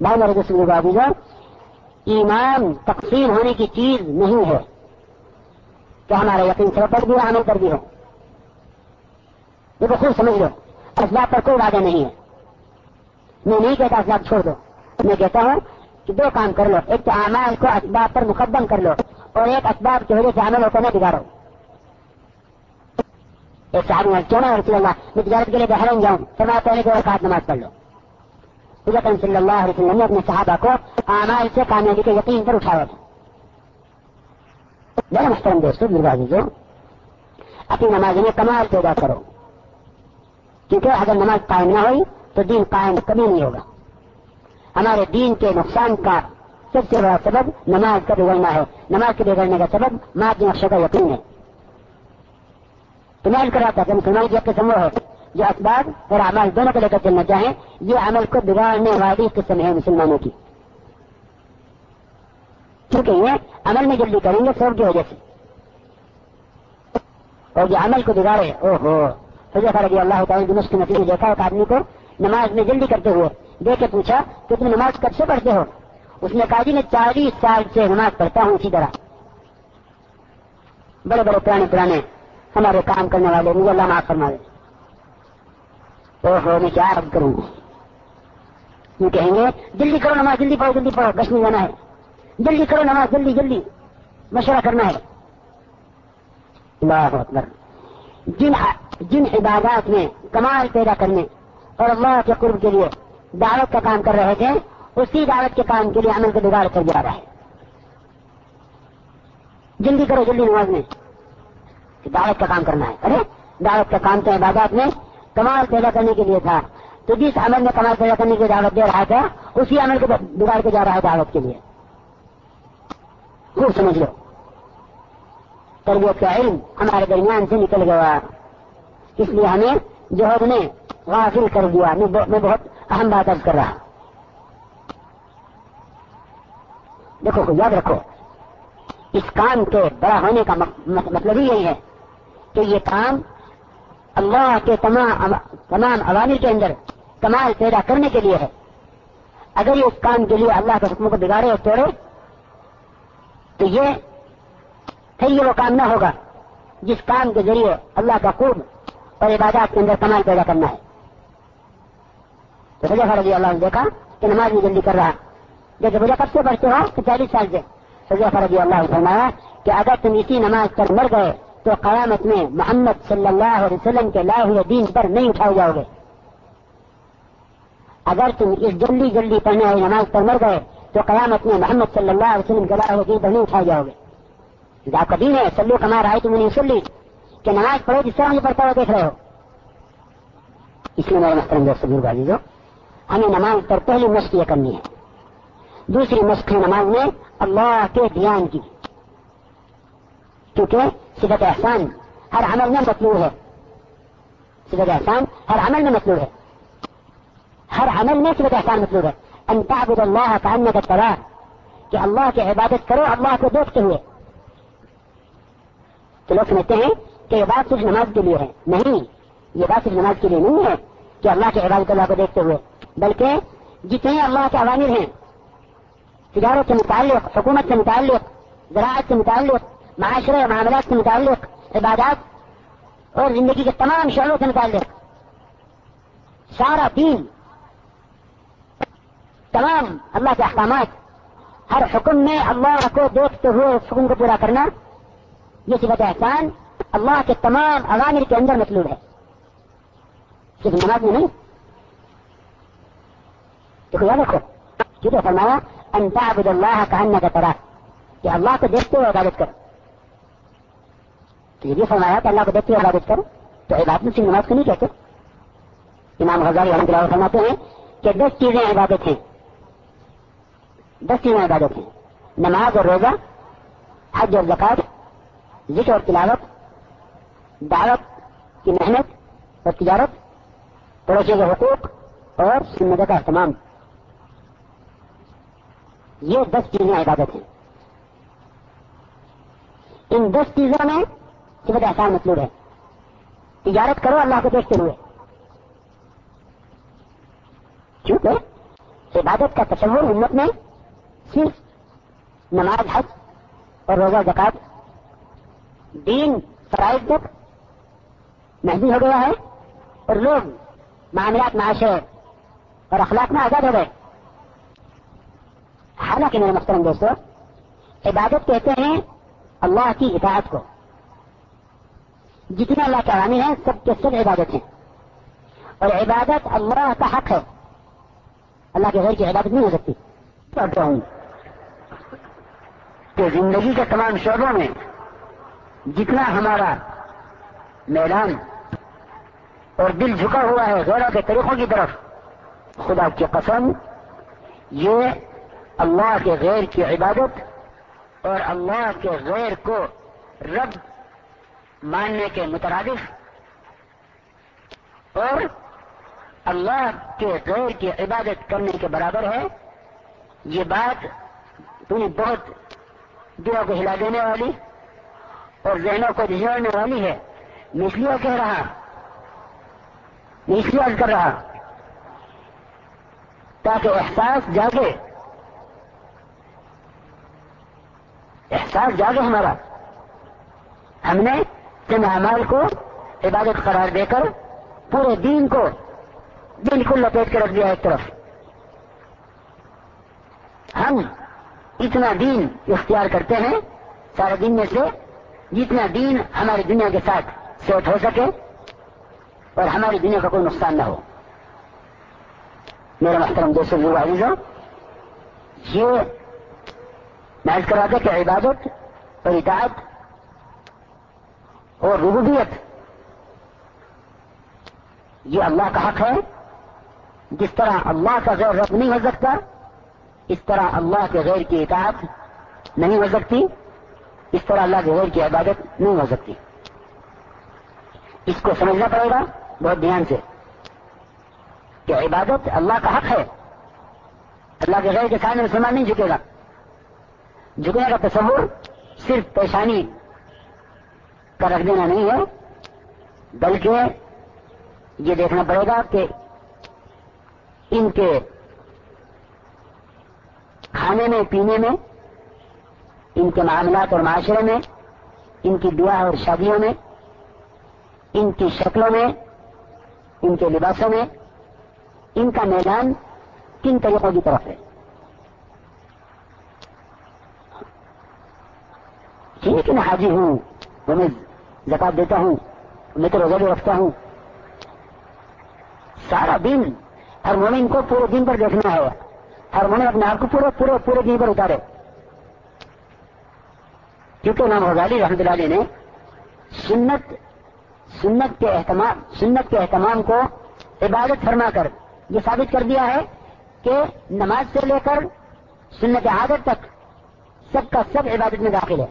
بھائی میرے دوست بابو ایمان تقسیم ہونے کی چیز نہیں ہے کہ ہمارا یقین سر پر بھی عمل کر بھی ہو۔ دیکھو خوب سمجھ لو۔ اسباب پر کوئی وعدہ نہیں ہے۔ میں نہیں کہتا اسباب چھوڑ دو۔ میں کہتا ہوں کہ دو کام کر لو۔ ایک تو اعمال کو اسباب پر مقدم کر لو اور ایک اسباب کی وجہ سے عمل ہوتا نہ بگاڑو۔ ایک صاحب کیوں نہ رسول اللہ، میں تجارت کے لیے بحرین جاؤں۔ پھر پہلے کو ایک ہاتھ نماز پڑھ لو۔ حضرت صلی اللہ علیہ وسلم نے اپنے صحابہ کو اعمال سے کامیابی کے یقین پر اٹھایا۔ تھا بڑا محترم دوستو دربازی جو اپنی نماز میں کمال پیدا کرو۔ کیونکہ اگر نماز قائم نہ ہوئی تو دین قائم کبھی نہیں ہوگا۔ ہمارے دین کے نقصان کا سب سے بڑا سبب نماز کا بگڑنا ہے۔ نماز کے بگڑنے کا سبب مادی نقشے کا یقین ہے۔ تو میں کر رہا تھا کہ مسلمان کی قسم وہ ہے۔ جو اسباب اور عمل دونوں کو لے کر چلنا چاہیں، یہ عمل کو بگاڑنے والی قسم ہے مسلمانوں کی۔ کیونکہ یہ عمل میں جلدی کریں گے سب کی وجہ سے۔ اور جو عمل کو بگاڑے او ہو حضرت رضی اللہ تعالیٰ دمشق نفی نے دیکھا ایک آدمی کو نماز میں جلدی کرتے ہوئے دیکھ کے پوچھا کہ تم نماز کب سے پڑھتے ہو? اس نے کہا جی میں چالیس سال سے نماز پڑھتا ہوں اسی طرح. بڑے بڑے پرانے پرانے ہمارے کام کرنے والے مجھے اللہ معاف فرما دے او ہو میں کیا رب کروں؟ گا یہ کہیں گے، جلدی کرو نماز، جلدی پڑھو جلدی پڑھو بس نہیں جانا ہے۔ جلدی کرو نماز، جلدی جلدی، مشورہ کرنا ہے۔ اللہ اکبر۔ جن جن عبادات میں کمال پیدا کرنے اور اللہ کے قرب کے لیے دعوت کا کام کر رہے تھے، اسی دعوت کے کام کے لیے عمل کو بگاڑ کر جا رہا ہے۔ جلدی کرو، جلدی نماز میں۔ دعوت کا کام کرنا ہے۔ ارے، دعوت کا کام تو عبادات میں کمال پیدا کرنے کے لیے تھا۔ تو جس عمل میں کمال پیدا کرنے کی دعوت دے رہا تھا، اسی عمل کو بگاڑ کے جا رہا ہے دعوت کے لیے۔ خوب سمجھ لو۔ تربیت کا علم ہمارے درمیان سے نکل گیا۔ اس لیے ہمیں جوہر نے غافل کر دیا۔ میں بہت اہم بات اب کر رہا ہوں۔ دیکھو یاد رکھو، اس کام کے بڑا ہونے کا مطلب ہی یہی ہے کہ یہ کام اللہ کے تمام تمام عوامل کے اندر کمال پیدا کرنے کے لیے ہے۔ اگر یہ اس کام کے لیے اللہ کے حکم کو بگاڑے اور توڑے، تو یہ پھر یہ وہ کام نہ ہوگا جس کام کے ذریعے اللہ کا خوب اور عبادات کے اندر کمال پیدا کرنا ہے۔ تو رضا رضی اللہ نے دیکھا کہ نماز میں جلدی کر رہا۔ جیسے مجھے کب سے پڑھتے ہو؟ تو چالیس سال سے۔ رضا رضی اللہ نے فرمایا کہ اگر تم اسی نماز پر مر گئے، تو قیامت میں محمد صلی اللہ علیہ وسلم کے لا ہوئے دین پر نہیں اٹھائے جاؤ گے۔ اگر تم اس جلدی جلدی پڑھنے والی نماز پر مر گئے، تو قیامت میں محمد صلی اللہ علیہ وسلم کے لا ہوئے دین پر نہیں اٹھائے جاؤ گے۔ آپ کا دین ہے سلو کما رہا ہے تم نے سن لی کہ نماز پڑھو، جس طرح مجھے پڑھتا ہوا دیکھ رہے ہو۔ اس لیے میرے محترم دوست بزرگ عزیزو ہمیں نماز پر پہلی مشق یہ کرنی ہے۔ دوسری مشق ہے نماز میں اللہ کے دھیان کی۔ کیونکہ صفت احسان ہر عمل میں مطلوب ہے۔ صفت احسان ہر عمل میں مطلوب ہے۔ ہر عمل میں صفت احسان مطلوب ہے۔ ان تعبد اللہ کا ان کا کہ اللہ کی عبادت کرو، اللہ کو دیکھتے ہوئے۔ تو لوگ سمجھتے ہیں کہ یہ بات صرف نماز کے لیے ہے۔ نہیں، یہ بات صرف نماز کے لیے نہیں ہے کہ اللہ کے عبادت اللہ کو دیکھتے ہوئے۔ بلکہ جتنے اللہ کے عوامر ہیں، تجارت سے متعلق، حکومت سے متعلق، زراعت سے متعلق، معاشرے، معاملات سے متعلق، عبادات اور زندگی کے تمام شعبوں سے متعلق، سارا دین، تمام اللہ کے احکامات، ہر حکم میں اللہ کو دیکھتے ہوئے اس حکم کو پورا کرنا، یہ صفت احسان اللہ کے تمام عوامر کے اندر مطلوب ہے۔ صرف نماز میں نہیں۔ تو یاد رکھو کیوں فرمایا انتا عبد اللہ کا ان کا طرح کہ اللہ کو دیکھتے ہوئے عبادت کرو۔ تو یہ بھی فرمایا کہ اللہ کو دیکھتے ہوئے عبادت کرو۔ تو عبادت سے نماز کو نہیں کہتے۔ امام غزالی الحمد للہ فرماتے ہیں کہ دس چیزیں عبادت ہیں۔ دس چیزیں عبادت ہیں۔ نماز اور روزہ، حج اور زکات ذکر اور تلاوت دعوت کی محنت اور تجارت پڑوسی کے حقوق اور سنت کا اہتمام۔ یہ دس چیزیں عبادت ہیں۔ ان دس چیزوں میں صفت احسان مطلوب ہے تجارت کرو اللہ کو دیکھتے ہوئے۔ کیونکہ عبادت کا تصور امت میں صرف نماز، حج اور روزہ زکات دین، فرائض تک محدود ہو گیا ہے۔ اور لوگ معاملات معاشرے اور اخلاق میں آزاد ہو گئے۔ حالانکہ میرے محترم دوستو، عبادت کہتے ہیں اللہ کی اطاعت کو۔ جتنے اللہ کے عوامی ہیں، سب کے سب عبادت ہیں۔ اور عبادت اللہ کا حق ہے۔ اللہ کے غیر کی عبادت نہیں ہو سکتی۔ پڑھتا ہوں کہ زندگی کے تمام شعبوں میں جتنا ہمارا میدان اور دل جھکا ہوا ہے غیروں کے طریقوں کی طرف۔ خدا کی قسم، یہ اللہ کے غیر کی عبادت اور اللہ کے غیر کو رب ماننے کے مترادف۔ اور اللہ کے غیر کی عبادت کرنے کے برابر ہے۔ یہ بات تمہیں بہت دلوں کو ہلا دینے والی اور ذہنوں کو جھیڑنے والی ہے۔ میں اس لیے کہہ رہا میں اس لیے کر رہا تاکہ احساس جاگے۔ احساس جاگے ہمارا۔ ہم نے چند اعمال کو عبادت قرار دے کر پورے دین کو بالکل لپیٹ کے رکھ دیا ایک طرف۔ ہم اتنا دین اختیار کرتے ہیں، سارے دن میں سے جتنا دین ہماری دنیا کے ساتھ سیٹ ہو سکے۔ اور ہماری دنیا کا کوئی نقصان نہ ہو۔ میرا محترم دوست عزیز یہ محض کرا دے کہ عبادت اور اطاعت اور ربوبیت، یہ اللہ کا حق ہے۔ جس طرح اللہ کا غیر رب نہیں ہو سکتا، اس طرح اللہ کے غیر کی اطاعت نہیں ہو سکتی، اس طرح اللہ کے غیر کی عبادت نہیں ہو سکتی۔ اس کو سمجھنا پڑے گا۔ بہت دھیان سے۔ کہ عبادت اللہ کا حق ہے۔ اللہ کے غیر کے سامنے مسلمان نہیں جھکے گا۔ جھکنے کا تصور صرف پیشانی کا رکھ دینا نہیں ہے، بلکہ یہ دیکھنا پڑے گا کہ ان کے کھانے میں، پینے میں، ان کے معاملات اور معاشرے میں، ان کی بیاہ اور شادیوں میں، ان کی شکلوں میں ان کے لباسوں میں، ان کا میدان کن طریقوں کی طرف ہے۔ ٹھیک ہے میں حاجی ہوں، وہ میں زکات دیتا ہوں، میں تو روزہ بھی رکھتا ہوں۔ سارا دن ہر مومن کو پورے دن پر دیکھنا ہے۔ ہر مومن اپنے آپ کو پورے پورے پورے دن پر اتارے۔ کیونکہ نام غزالی رحمت اللہ علیہ نے سنت سنت کے اہتمام سنت کے اہتمام کو عبادت فرما کر یہ ثابت کر دیا ہے کہ نماز سے لے کر سنت عادت تک سب کا سب عبادت میں داخل ہے۔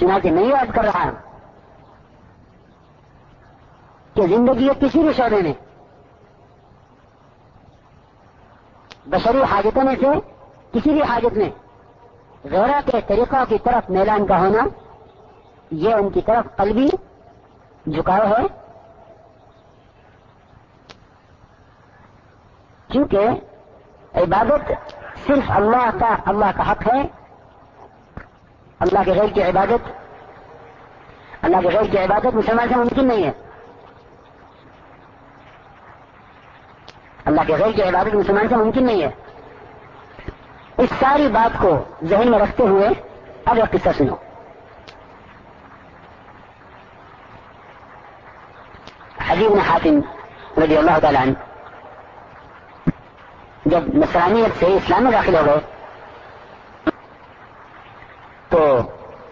چنانچہ نہیں یاد کر رہا ہوں کہ زندگی کسی بھی شعبے میں بشری حاجتوں میں سے کسی بھی حاجت میں غیرہ کے طریقوں کی طرف میلان کا ہونا یہ ان کی طرف قلبی جھکاؤ ہے۔ کیونکہ عبادت صرف اللہ کا اللہ کا حق ہے۔ اللہ کے غیر کی عبادت، اللہ کے غیر کی عبادت مسلمان سے ممکن نہیں ہے۔ اللہ کے غیر کی عبادت مسلمان سے ممکن نہیں ہے۔ اس ساری بات کو ذہن میں رکھتے ہوئے اب ایک قصہ سنو۔ حجیب حاتم رضی اللہ تعالیٰ عنہ۔ جب نسرانیت سے اسلام میں داخل ہو گئے، تو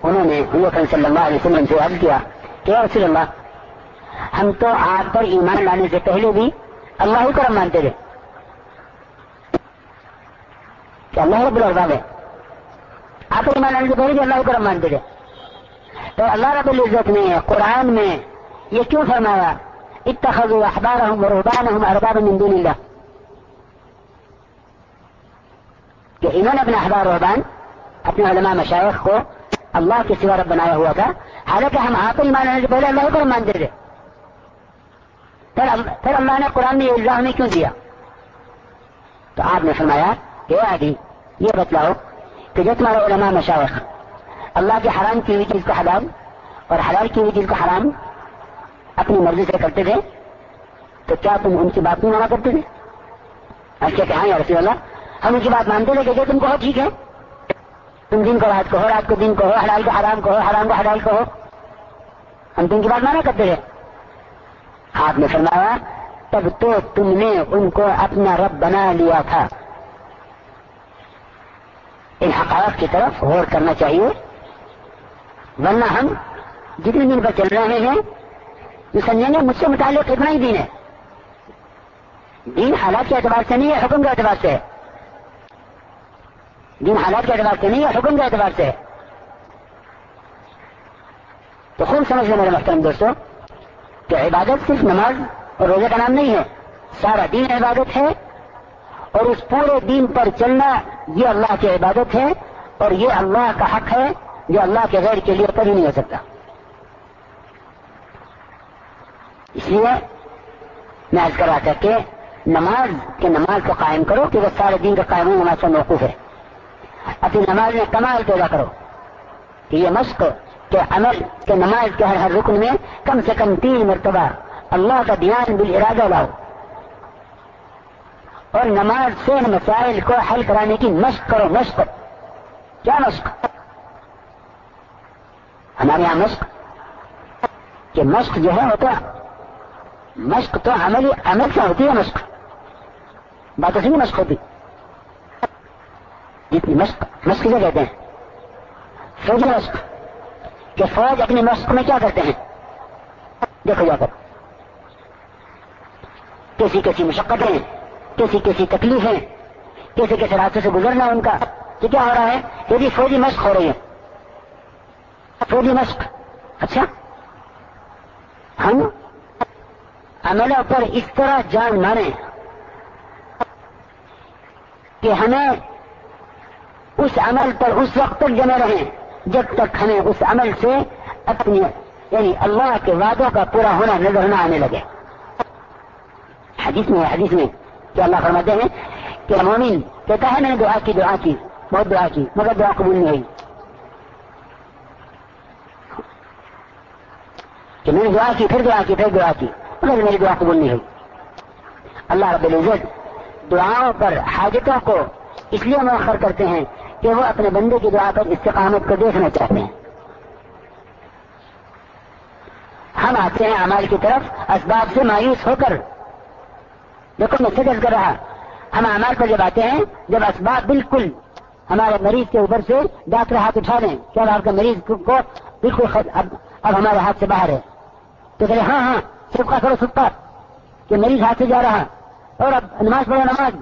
انہوں نے حضور صلی اللہ علیہ وسلم سے عرض کیا کہ رسول اللہ، ہم تو آپ پر ایمان لانے سے پہلے بھی اللہ ہی کرم مانتے تھے۔ کہ اللہ رب الرباب ہے۔ آپ پر ایمان لانے سے پہلے بھی اللہ کرم مانتے تھے۔ تو اللہ رب العزت نے، قرآن میں یہ کیوں فرمایا اتخذوا أحبارهم ورهبانهم أربابا من دون الله. يؤمنون ابن أحبار ورهبان أبن علماء مشايخ الله في سوى ربنا وهو كا؟ هذاك هم عاطل ما نجبه لا الله يقول ما ندره ترى الله أنا من الله ميكون ديا تعابنا في يا يوادي يبت له. تجت مع علماء مشايخ. الله في حرام كي يجي حرام حلال والحلال كي يجي حرام. اپنی مرضی سے کرتے تھے تو کیا تم ان کی بات نہیں مانا کرتے تھے اچھا کہ ہاں یا رسول اللہ؟ ہم ان کی بات مانتے تھے کہ تم کو ٹھیک ہے۔ تم دن کو رات کو ہو رات کو دن کو ہو حلال کو حرام کو ہو حرام کو حلال کو ہو ہم تم کی بات مانا کرتے تھے آپ نے فرمایا، تب تو تم نے ان کو اپنا رب بنا لیا تھا۔ ان حقائق کی طرف غور کرنا چاہیے۔ ورنہ ہم جتنے دن پر چل رہے ہیں یہ گے مجھ سے متعلق اتنا ہی دین ہے۔ دین حالات کے اعتبار سے نہیں ہے، حکم کے اعتبار سے۔ دین حالات کے اعتبار سے نہیں ہے، حکم کے اعتبار سے۔ تو خوب سمجھ لیں میرے محترم دوستوں کہ عبادت صرف نماز اور روزے کا نام نہیں ہے، سارا دین عبادت ہے۔ اور اس پورے دین پر چلنا یہ اللہ کی عبادت ہے، اور یہ اللہ کا حق ہے جو اللہ کے غیر کے لیے کبھی نہیں ہو سکتا۔ اس لیے میں آج کرا تھا کہ نماز کے نماز کو قائم کرو کہ وہ سارے دین کا قائم نماز سے موقف ہے اپنی نماز میں کمال پیدا کرو۔ کہ یہ مشق کہ عمل کے نماز کے ہر ہر رکن میں کم سے کم تین مرتبہ اللہ کا دھیان بال ارادہ لاؤ۔ اور نماز سے مسائل کو حل کرانے کی مشق کرو، مشق۔ کیا مشق؟ ہمارے یہاں مشق کہ مشق جو ہے وہ تو مشق تو عملی، عمل سے ہوتی ہے مشق بات نہیں مشق ہوتی۔ جتنی مشق مشق کیا کہتے ہیں؟ فوجی مشق کہ فوج اپنی مشق میں کیا کرتے ہیں؟ دیکھو جا کر۔ کیسی کیسی مشقتیں کیسی کیسی تکلیفیں کیسے کیسے راستے سے گزرنا ان کا۔ کہ کیا ہو رہا ہے؟ یہ بھی فوجی مشق ہو رہی ہے۔ فوجی مشق اچھا۔ ہم عملوں پر اس طرح جان مارے کہ ہمیں اس عمل پر اس وقت تک جمے رہیں، جب تک ہمیں اس عمل سے اپنی یعنی اللہ کے وعدوں کا پورا ہونا، نظر نہ آنے لگے۔ حدیث میں حدیث میں کہ اللہ فرماتے ہیں کہ مومن کہتا ہے، میں نے دعا کی دعا کی، بہت دعا کی، مگر دعا قبول نہیں ہوئی۔ کہ میں نے دعا کی، پھر دعا کی، پھر دعا کی۔ مگر میری دعا قبول نہیں ہوئی۔ اللہ رب العزت دعاؤں پر حاجتوں کو اس لیے مؤخر کرتے ہیں کہ وہ اپنے بندے کی دعا پر استقامت کو دیکھنا چاہتے ہیں۔ ہم آتے ہیں امال کی طرف اسباب سے مایوس ہو کر۔ دیکھو، میں فکر کر رہا۔ ہم امال پر جب آتے ہیں، جب اسباب بالکل ہمارے مریض کے اوپر سے ڈاکٹر ہاتھ اٹھا دیں کیا آپ کا مریض کو بالکل اب اب ہمارے ہاتھ سے باہر ہے۔ تو کہ ہاں ہاں۔ سب کا کرو سکتا کہ مریض ہاتھ سے جا رہا اور اب نماز پڑھو، نماز۔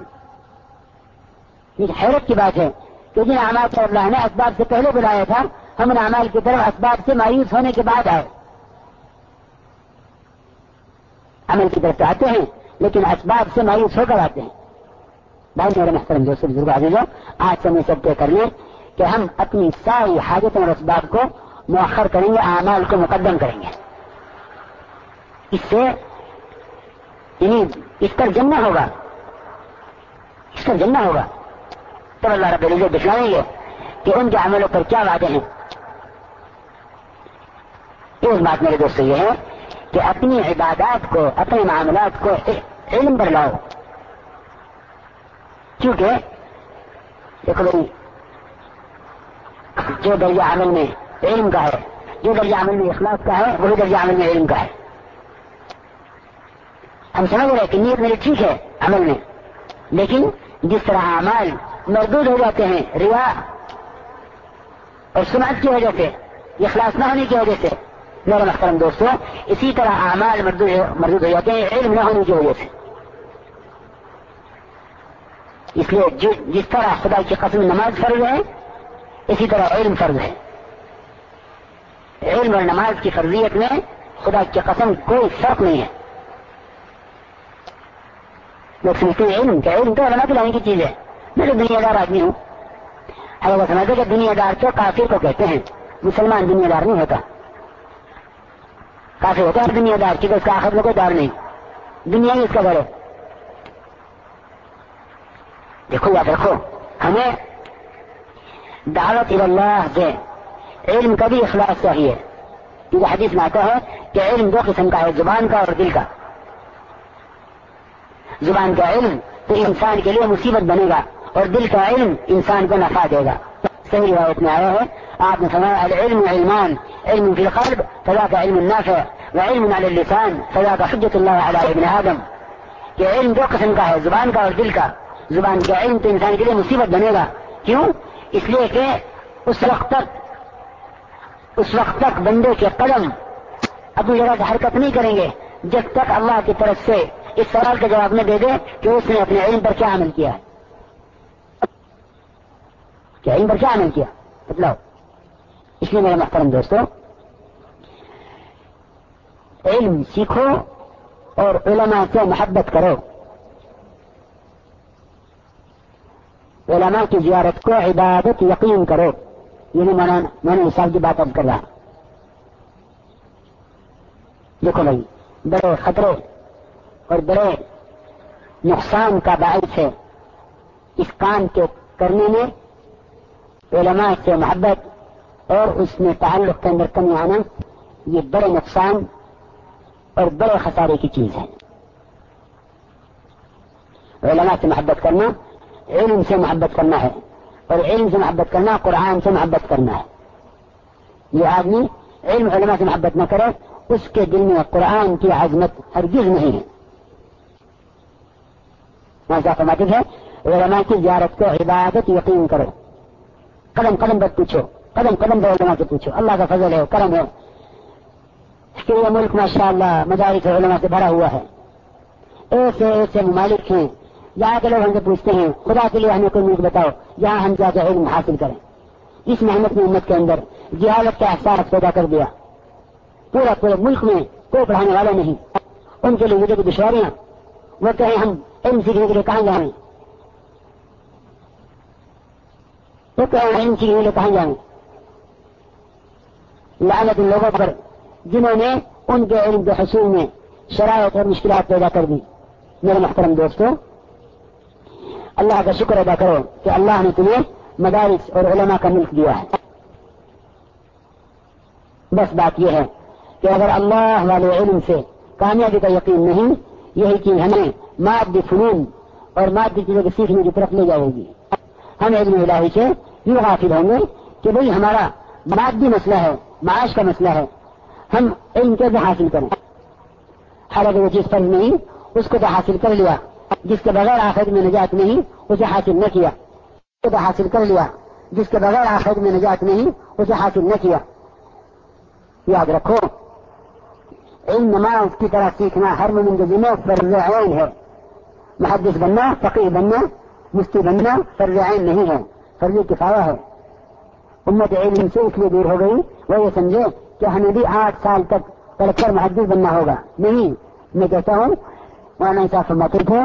یہ حیرت کی بات ہے کہ جن اعمال پر اللہ نے اسباب سے پہلے بلایا تھا، ہم ان اعمال کی طرف اسباب سے مایوس ہونے کے بعد آئے۔ عمل کی طرف تو آتے ہیں، لیکن اسباب سے مایوس ہو کر آتے ہیں۔ بھائی میرے محترم جو بزرگ آگے جو آج سے میں سب طے کر لیں کہ ہم اپنی ساری حاجتوں اور اسباب کو مؤخر کریں گے، اعمال کو مقدم کریں گے۔ اس سے یعنی اس پر جمنا ہوگا، اس پر جمنا ہوگا۔ تب اللہ رب العزت دکھلائیں گے کہ ان کے عملوں پر کیا وعدے ہیں ایک بات میرے دوست یہ ہے کہ اپنی عبادات کو، اپنے معاملات کو علم پر لاؤ۔ کیونکہ دیکھو بھائی، جو درجہ عمل میں علم کا ہے، جو درجہ عمل میں اخلاق کا ہے، وہی درجہ عمل میں علم کا ہے۔ ہم سمجھ رہے کہ نیت میری ٹھیک ہے عمل میں، لیکن جس طرح اعمال مردود ہو جاتے ہیں ریا اور سماعت کی وجہ سے اخلاص نہ ہونے کی وجہ سے میرا محترم دوستوں اسی طرح اعمال مردود ہو جاتے ہیں، علم نہ ہونے کی وجہ سے۔ اس لیے جس طرح خدا کی قسم نماز فرض ہے، اسی طرح علم فرض ہے۔ علم اور نماز کی فرضیت میں خدا کی قسم کوئی فرق نہیں ہے۔ لوگ سمجھتے ہیں علم کیا علم تو علماء کے کی چیز ہے میں تو دنیا دار آدمی ہوں۔ اگر وہ سمجھتے کہ دنیا دار تو کافر کو کہتے ہیں؟ مسلمان دنیا دار نہیں ہوتا۔ کافی ہوتا ہے دنیا دار کیونکہ اس کا آخر میں کوئی دار نہیں۔ دنیا ہی اس کا بڑے۔ دیکھو، یاد رکھو، ہمیں دعوت اللہ سے علم کا بھی اخلاص چاہیے۔ کیونکہ حدیث میں آتا ہے کہ علم دو قسم کا ہے، زبان کا اور دل کا۔ زبان کا علم تو انسان کے لیے مصیبت بنے گا اور دل کا علم انسان کو نفع دے گا۔ صحیح روایت میں آیا ہے، آپ نے سمایا العلم علمان، علم فی القلب، فلا کا علم النافع وعلم على اللسان، فلا کا حجت اللہ علی ابن آدم۔ کہ علم دو قسم کا ہے، زبان کا اور دل کا۔ زبان کا علم تو انسان کے لیے مصیبت بنے گا۔ کیوں؟ اس لیے کہ اس وقت تک، اس وقت تک بندے کے قدم اپنی جگہ سے حرکت نہیں کریں گے۔ جب تک اللہ کی طرف سے اس سوال کا جواب نہ دے دے کہ اس نے اپنے علم پر کیا عمل کیا ہے۔ کیا علم پر کیا عمل کیا؟ بتلاؤ۔ اس لیے میرے محترم دوستو، علم سیکھو اور علماء سے محبت کرو۔ علماء کی زیارت کو عبادت یقین کرو۔ یہ میں نے صاحب کی بات اب کر رہا دیکھو بھائی، بڑے خطرے۔ اور بڑے نقصان کا باعث ہے اس کام کے کرنے میں علماء سے محبت اور اس میں تعلق کے اندر کمی آنا یہ بڑے نقصان اور بڑے خسارے کی چیز ہے۔ علماء سے محبت کرنا، علم سے محبت کرنا ہے اور علم سے محبت کرنا، قرآن سے محبت کرنا ہے۔ یہ آدمی علم علماء سے محبت نہ کرے، اس کے دل میں قرآن کی عظمت ہرگز نہیں ہے۔ فرماتے تھے علماء کی زیارت کو عبادت یقین کرو۔ قدم قدم بت پوچھو۔ قدم قدم بے علماء سے پوچھو۔ اللہ کا فضل ہے، کرم ہے۔ کہ یہ ملک ماشاء اللہ مدارس علماء سے بھرا ہوا ہے۔ ایسے ایسے ممالک ہیں جہاں کے لوگ ہم سے پوچھتے ہیں، خدا کے لیے ہمیں کوئی ملک بتاؤ جہاں ہم جا کے علم حاصل کریں۔ اس محنت نے امت کے اندر جہالت کا احساس پیدا کر دیا۔ پورا پورے ملک میں کوئی پڑھانے والا نہیں۔ ان کے لیے کی دشواریاں۔ وہ کہیں ہم علم سیکھنے کے لیے کہاں جائیں؟ وہ کہیں علم سیکھنے کے لیے کہاں جائیں؟ لعنت ان لوگوں پر، جنہوں نے ان کے علم کے حصول میں شرائط اور مشکلات پیدا کر دی۔ میرے محترم دوستوں اللہ کا شکر ادا کرو کہ اللہ نے تمہیں مدارس اور علماء کا ملک دیا ہے۔ بس بات یہ ہے کہ اگر اللہ والے علم سے کامیابی کا یقین نہیں یہی چیز ہمیں مادی فنون اور مادی چیزوں کے سیکھنے کی طرف لے جائے گی۔ ہم علم الہی سے یوں حاصل ہوں گے کہ بھائی ہمارا مادی مسئلہ ہے، معاش کا مسئلہ ہے، ہم علم کیسے حاصل کریں۔ حالانکہ وہ چیز فرض نہیں، اس کو تو حاصل کر لیا۔ جس کے بغیر آخر میں نجات نہیں، اسے حاصل نہ کیا۔ تو حاصل کر لیا۔ جس کے بغیر آخر میں نجات نہیں، اسے حاصل نہ کیا۔ یاد رکھو علم نماز کی طرح سیکھنا ہر مومن کے ذمہ فرض عین ہے۔ محدث بننا فقیر بننا، مفتی بننا فرض عین نہیں ہے۔ فرض کفایا ہے۔ امت علم سے اس لیے دور ہو گئی، وہ یہ سمجھے کہ ہمیں بھی آٹھ سال تک پڑھ کر محدث بننا ہوگا۔ نہیں، میں کہتا ہوں، مولانا صاحب فرماتے تھے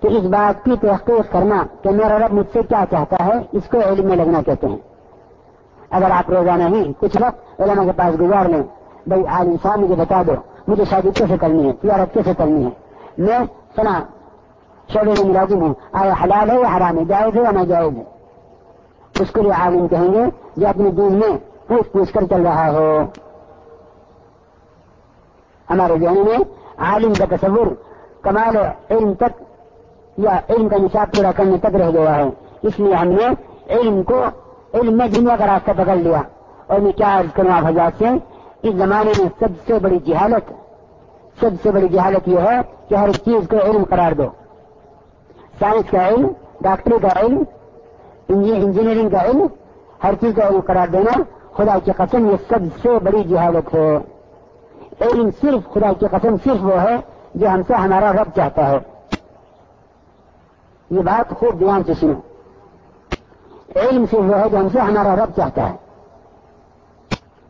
کہ اس بات کی تحقیق کرنا کہ میرا رب مجھ سے کیا چاہتا ہے، اس کو علم میں لگنا کہتے ہیں۔ اگر آپ روزانہ ہی کچھ وقت علماء کے پاس گزار لیں، بھائی عالم صاحب مجھے بتا دو مجھے شادی کیسے کرنی ہے؟ تجارت کیسے کرنی ہے؟ میں سنا شعبے میں ملازم ہوں آیا حلال ہے یا حرام ہے؟ جائز ہے یا نہ جائز ہے؟ اس کے لیے عالم کہیں گے جو اپنے دین میں پوچھ پوچھ کر چل رہا ہو۔ ہمارے ذہن میں عالم کا تصور، کمال علم تک یا علم کا نصاب پورا کرنے تک رہ گیا ہے۔ اس لیے ہم نے علم کو، علم میں دنیا کا راستہ پکڑ لیا اور میں کیا عرض کروں آپ حضرات سے؟ اس زمانے میں سب سے بڑی جہالت سب سے بڑی جہالت یہ ہے کہ ہر چیز کو علم قرار دو۔ سائنس کا علم، ڈاکٹری کا علم انجینئرنگ کا علم، ہر چیز کا علم قرار دینا۔ خدا کی قسم یہ سب سے بڑی جہالت ہے۔ علم صرف خدا کی قسم صرف وہ ہے جو ہم سے ہمارا رب چاہتا ہے۔ یہ بات خوب دھیان سے سنو۔ علم صرف وہ ہے جو ہم سے ہمارا رب چاہتا ہے۔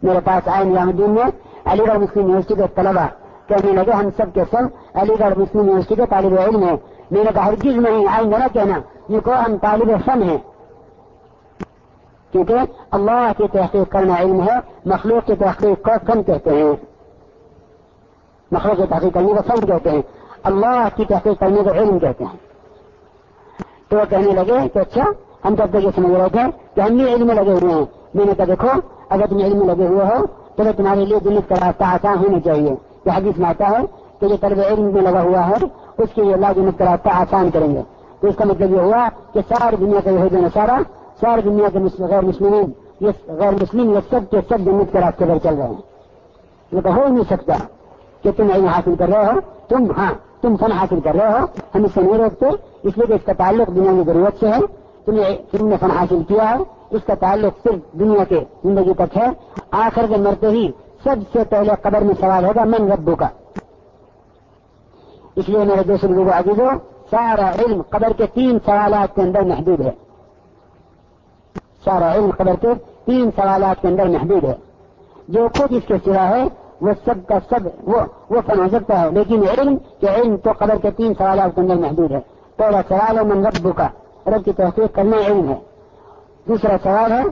میرے پاس آئے نظام الدین میں علی گڑھ مسلم یونیورسٹی کے طلبا کہنے لگے ہم سب کے سب علی گڑھ مسلم یونیورسٹی کے طالب علم ہیں۔ میں نے کہا ہر چیز نہیں آئیں گے نہ کہنا۔ یہ کو ہم طالب فن ہیں۔ کیونکہ اللہ کی تحقیق کرنا علم ہے، مخلوق کی تحقیق کو فن کہتے ہیں۔ مخلوق کی تحقیق کرنے کو فن کہتے ہیں۔ اللہ کی تحقیق کرنے کو علم کہتے ہیں۔ تو وہ کہنے لگے کہ اچھا ہم تب تک یہ سمجھ رہے تھے کہ ہم بھی علم میں لگے ہوئے ہیں۔ میں نے کہا دیکھو، اگر تم علم میں لگے ہوئے ہو، تو تمہارے لیے دن کا راستہ آسان ہونا چاہیے۔ کہ حدیث میں آتا ہے کہ جو طلب علم میں لگا ہوا ہے، اس کے لیے اللہ جنت کا آسان کریں گے۔ تو اس کا مطلب یہ ہوا کہ ساری دنیا کا یہ جو سارا ساری دنیا کے غیر مسلم یہ غیر مسلم، یہ سب کے سب جنت کے راستے پر چل رہے ہیں۔ یہ تو ہو نہیں سکتا کہ تم علم حاصل کر رہے ہو، تم ہاں تم فن حاصل کر رہے ہو، ہم اس سے نہیں روکتے، اس لیے کہ اس کا تعلق دنیا کی ضرورت سے ہے۔ تم نے فن حاصل کیا ہے، اس کا تعلق صرف دنیا کے زندگی تک ہے۔ آخر کے مرتے ہی سب سے پہلے قبر میں سوال ہوگا، من ربو کا اس لیے میرے دوست لوگوں عزیز ہو سارا علم قبر کے تین سوالات کے اندر محدود ہے۔ سارا علم قبر کے تین سوالات کے اندر محدود ہے۔ جو خود اس کے سوا ہے، وہ سب کا سب، وہ وہ فن ہو سکتا ہے، لیکن علم کہ علم تو قبر کے تین سوالات کے اندر محدود ہے۔ پہلا سوال ہے، من رب کا رب کی تحقیق کرنا علم ہے۔ دوسرا سوال ہے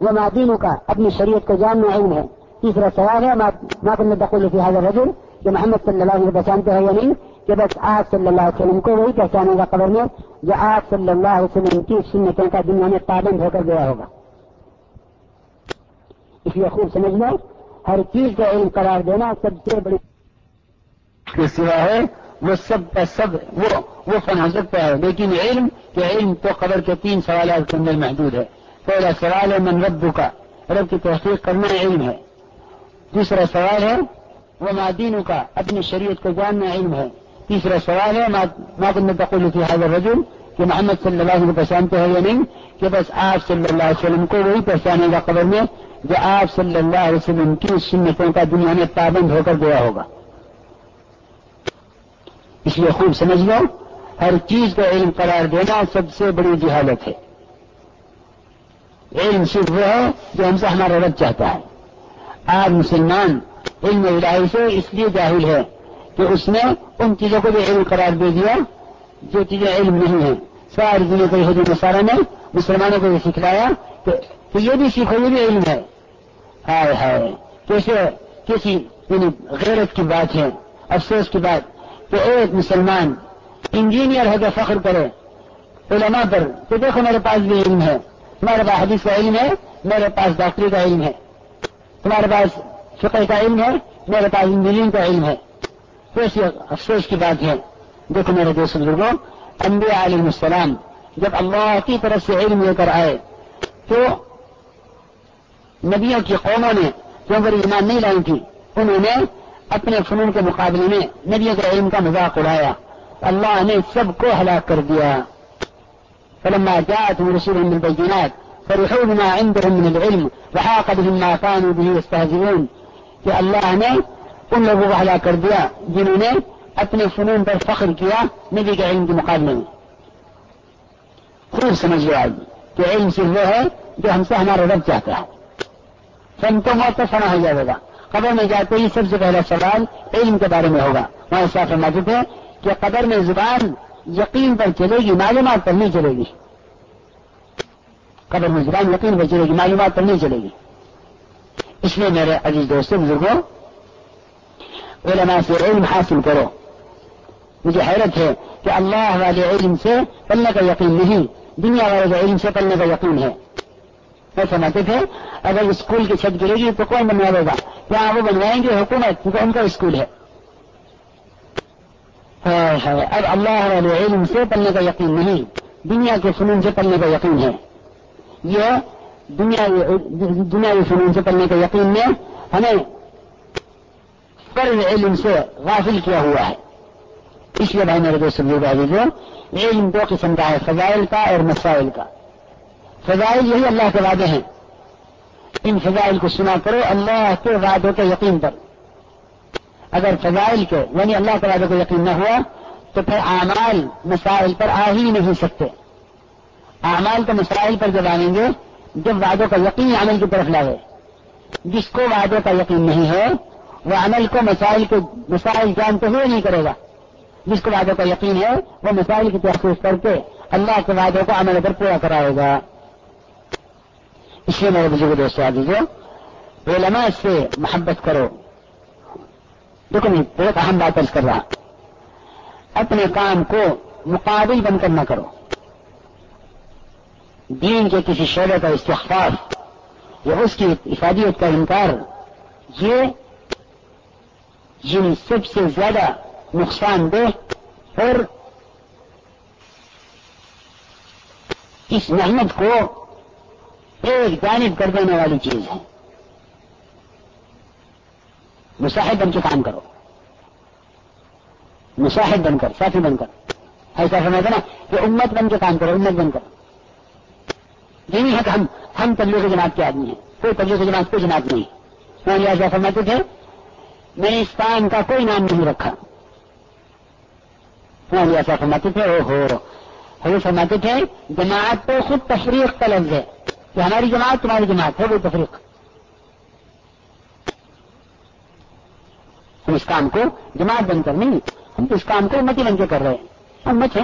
وہ معدینوں کا اپنی شریعت کو جاننا علم ہے۔ تیسرا سوال ہے میں دخل کی حاضر رجل کہ محمد صلی اللہ علیہ وسلم کہ بس آپ صلی اللہ علیہ وسلم کو وہی پہچانے گا قبر میں جو آپ صلی اللہ علیہ وسلم کی سنتوں کا دنیا میں پابند ہو کر گیا ہوگا اس لیے خوب سمجھ لو ہر چیز کا علم قرار دینا سب سے بڑی کے سوا ہے وہ سب کا سب وہ وہ فن ہو سکتا ہے لیکن علم کہ علم تو قبر کے تین سوالات کے اندر محدود ہے پہلا سوال ہے من رب کا رب کی تحقیق کرنا علم ہے دوسرا سوال ہے وہ مادینوں کا اپنی شریعت کو جاننا علم ہے تیسرا سوال ہے مادن تقول کی حاضر رجول کہ محمد صلی اللہ علیہ وسلم پہچانتے ہیں یا نہیں کہ بس آپ صلی اللہ علیہ وسلم کو وہی پہچانے گا قبر میں جو آپ صلی اللہ علیہ وسلم کی سنتوں کا دنیا میں پابند ہو کر گیا ہوگا اس لیے خوب سمجھ لو ہر چیز کو علم قرار دینا سب سے بڑی جہالت ہے علم صرف وہ آج مسلمان علم الہی سے اس لیے جاہل ہے کہ اس نے ان چیزوں کو بھی علم قرار دے دیا جو چیزیں علم نہیں ہیں۔ ساری دنیا کو یہودی مسالہ نے مسلمانوں کو یہ سکھلایا کہ یہ بھی سیکھو، یہ بھی علم ہے۔ ہائے ہائے، کیسے؟ کسی یعنی غیرت کی بات ہے۔ افسوس کی بات کہ ایک مسلمان انجینئر ہے تو فخر کرے۔ علماء پر تو دیکھو میرے پاس بھی علم ہے تمہارے پاس حدیث کا علم ہے، میرے پاس ڈاکٹری کا علم ہے۔ تمہارے پاس فقہ کا علم ہے میرے پاس انجینئرنگ کا علم ہے۔ کیسی افسوس کی بات ہے۔ دیکھو میرے دوست بزرگوں، انبیاء علیہ السلام جب اللہ کی طرف سے علم لے کر آئے، تو نبیوں کی قوموں نے جو بڑی ایمان نہیں لائی تھی، انہوں نے اپنے فنون کے مقابلے میں نبیوں کے علم کا مذاق اڑایا۔ اللہ نے سب کو ہلاک کر دیا۔ فلما جاءتهم رسولهم بالبينات فرحوا ما عندهم من العلم وحاق بهم ما كانوا به يستهزئون. في الله ما كل ابو بحلا كرديا جنوني اتنا فنون بالفخر فخر كيا نبقى عند مقابلنا خوف سمجواج في علم سلوه بهم سهنا رضب جاتها فانتم وطفنا هيا بدا قبر میں جاتے ہی سب سے پہلا علم کے بارے میں ہوگا وہاں صاف ہے کہ قبر میں زبان یقین پر چلے معلومات پر نہیں چلے قبر میں زبان یقین پر چلے گی، معلومات پر نہیں چلے گی۔ اس لیے میرے عزیز دوستوں بزرگوں علماء سے علم حاصل کرو۔ مجھے حیرت ہے کہ اللہ والے علم سے پلنے کا یقین نہیں، دنیا والے علم سے پلنے کا یقین ہے۔ میں سمجھتے تھے، اگر اسکول کی چھت گرے گی تو کون بنوائے گا؟ کیا وہ بنوائیں گے حکومت؟ کیونکہ ان کا اسکول ہے۔ اب اللہ والے علم سے پلنے کا یقین نہیں، دنیا کے فنون سے پلنے کا یقین ہے۔ یہ دنیا فنون سے پلنے کا یقین میں ہمیں فرض علم سے غافل کیا ہوا ہے۔ اس لیے بھائی میرے دوست جو علم دو قسم کا ہے، فضائل کا اور مسائل کا۔ فضائل یہی اللہ کے وعدے ہیں۔ ان فضائل کو سنا کرو، اللہ کے وعدوں کے یقین پر۔ اگر فضائل کے یعنی اللہ کے وعدوں کو یقین نہ ہوا، تو پھر اعمال، مسائل پر آ ہی نہیں سکتے۔ اعمال کے مسائل پر جب آئیں گے، جب وعدوں کا یقین عمل کی طرف لائے جس کو وعدوں کا یقین نہیں ہے، وہ عمل کو مسائل کو مسائل جانتے ہوئے نہیں کرے گا۔ جس کو وعدوں کا یقین ہے، وہ مسائل کی تحفظ کر کے اللہ کے وعدوں کو عمل پر پورا کرائے گا۔ اس لیے میرے بزرگ دوست آ دیجیے علماء سے محبت کرو۔ دیکھو نہیں بہت اہم بات کر رہا اپنے کام کو مقابل بن کر نہ کرو۔ دین کے کسی شعبے کا استخفاف یا اس کی افادیت کا انکار، یہ جن سب سے زیادہ نقصان دہ اور اس محنت کو ایک جانب کر دینے والی چیز ہے۔ مصاحب بن کے کام کرو۔ مصاحب بن کر ساتھی بن کر۔ ایسا سمجھتے نا کہ امت بن کے کام کرو، امت بن کر۔ یہ نہیں ہے کہ ہم ہم تبلیغ جماعت کے آدمی ہیں۔ کوئی تبلیغ جماعت، کوئی جماعت نہیں۔ میں ایسا فرماتے تھے، میں نے اس کام کا کوئی نام نہیں رکھا۔ میں ایسا فرماتے تھے او ہو ہم فرماتے تھے، جماعت تو خود تفریق کا لفظ ہے کہ ہماری جماعت تمہاری جماعت ہے، وہ تفریق۔ ہم اس کام کو جماعت بن کر نہیں، ہم تو اس کام کو امت ہی بن کے کر رہے ہیں۔ امت ہے۔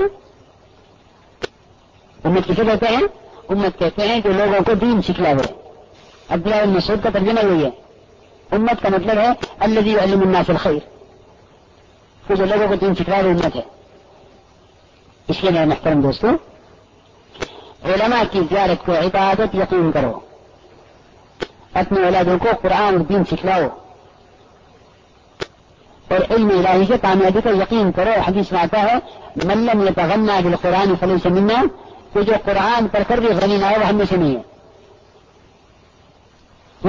امت کسے کہتے ہیں؟ امت کہتے ہیں کہ لوگوں کو دین سکھلا ہوئے عبداللہ مسعود کا ترجمہ یہی ہے امت کا مطلب ہے الذي علم الناس الخیر کہ جو لوگوں کو دین سکھلا ہوئے امت ہے اس لیے میرے محترم دوستوں علماء کی زیارت کو عبادت یقین کرو اپنے اولادوں کو قرآن اور دین سکھلاؤ اور علم الہی سے کامیابی کا یقین کرو حدیث میں آتا ہے ملم یہ تغنا بالقرآن فلی سے ملنا کہ جو قرآن پڑھ کر بھی غنی نہ وہ ہم میں سے نہیں ہے۔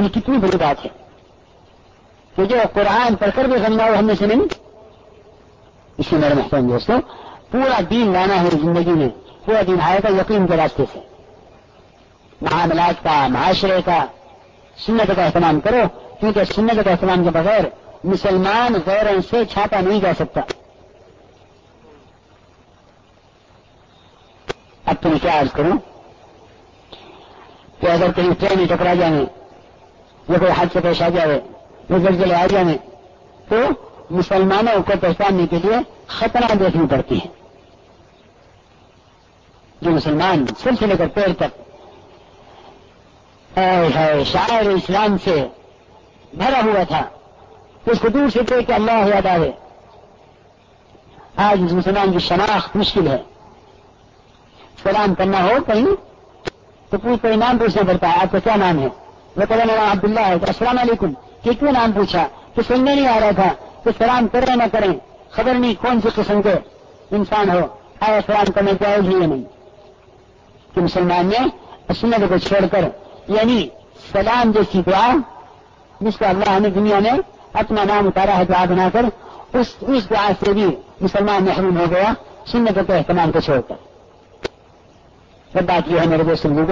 یہ کتنی بڑی بات ہے۔ کہ جو قرآن پڑھ کر بھی غمنا ہو ہم نے سے نہیں، اسی میرے محترم دوستوں پورا دین لانا ہے زندگی میں، پورا دین آئے گا یقین کے راستے سے۔ معاملات کا، معاشرے کا، سنت کا اہتمام کرو، کیونکہ سنت کا اہتمام کے بغیر مسلمان غیروں سے چھاپا نہیں جا سکتا۔ اب تم کیا عرض کروں؟ کہ اگر کہیں ٹرین ٹکرا جائیں یا کوئی حادثہ پیش آ جائے یا زلزلے آ جائیں تو مسلمانوں کو پہچاننے کے لیے خطرہ دیکھنی پڑتی ہے۔ جو مسلمان سر سے لے کر پیر تک ہے، شاعر اسلام سے بھرا ہوا تھا، اس کو دور سے کہ اللہ یاد آئے۔ آج اس مسلمان کی شناخت مشکل ہے۔ سلام کرنا ہو کہیں، تو کوئی نام پوچھنا پڑتا ہے آپ کا کیا نام ہے؟ وہ کہ نام عبداللہ ہے۔ السلام علیکم۔ کہ کیوں نام پوچھا؟ کہ سننے نہیں آ رہا تھا کہ سلام کریں نہ کریں۔ خبر نہیں کون سی قسم کے انسان ہو۔ آیا سلام کرنے کے ہی نہیں؟ کہ مسلمان نے سنت کو چھوڑ کر یعنی سلام جیسی دعا، جس کو اللہ نے دنیا میں اپنا نام اتارا ہے دعا بنا کر، اس اس دعا سے بھی مسلمان محروم ہو گیا، سنت کے اہتمام کو چھوڑ کر۔ سب بات یہ ہے میرے دوست کو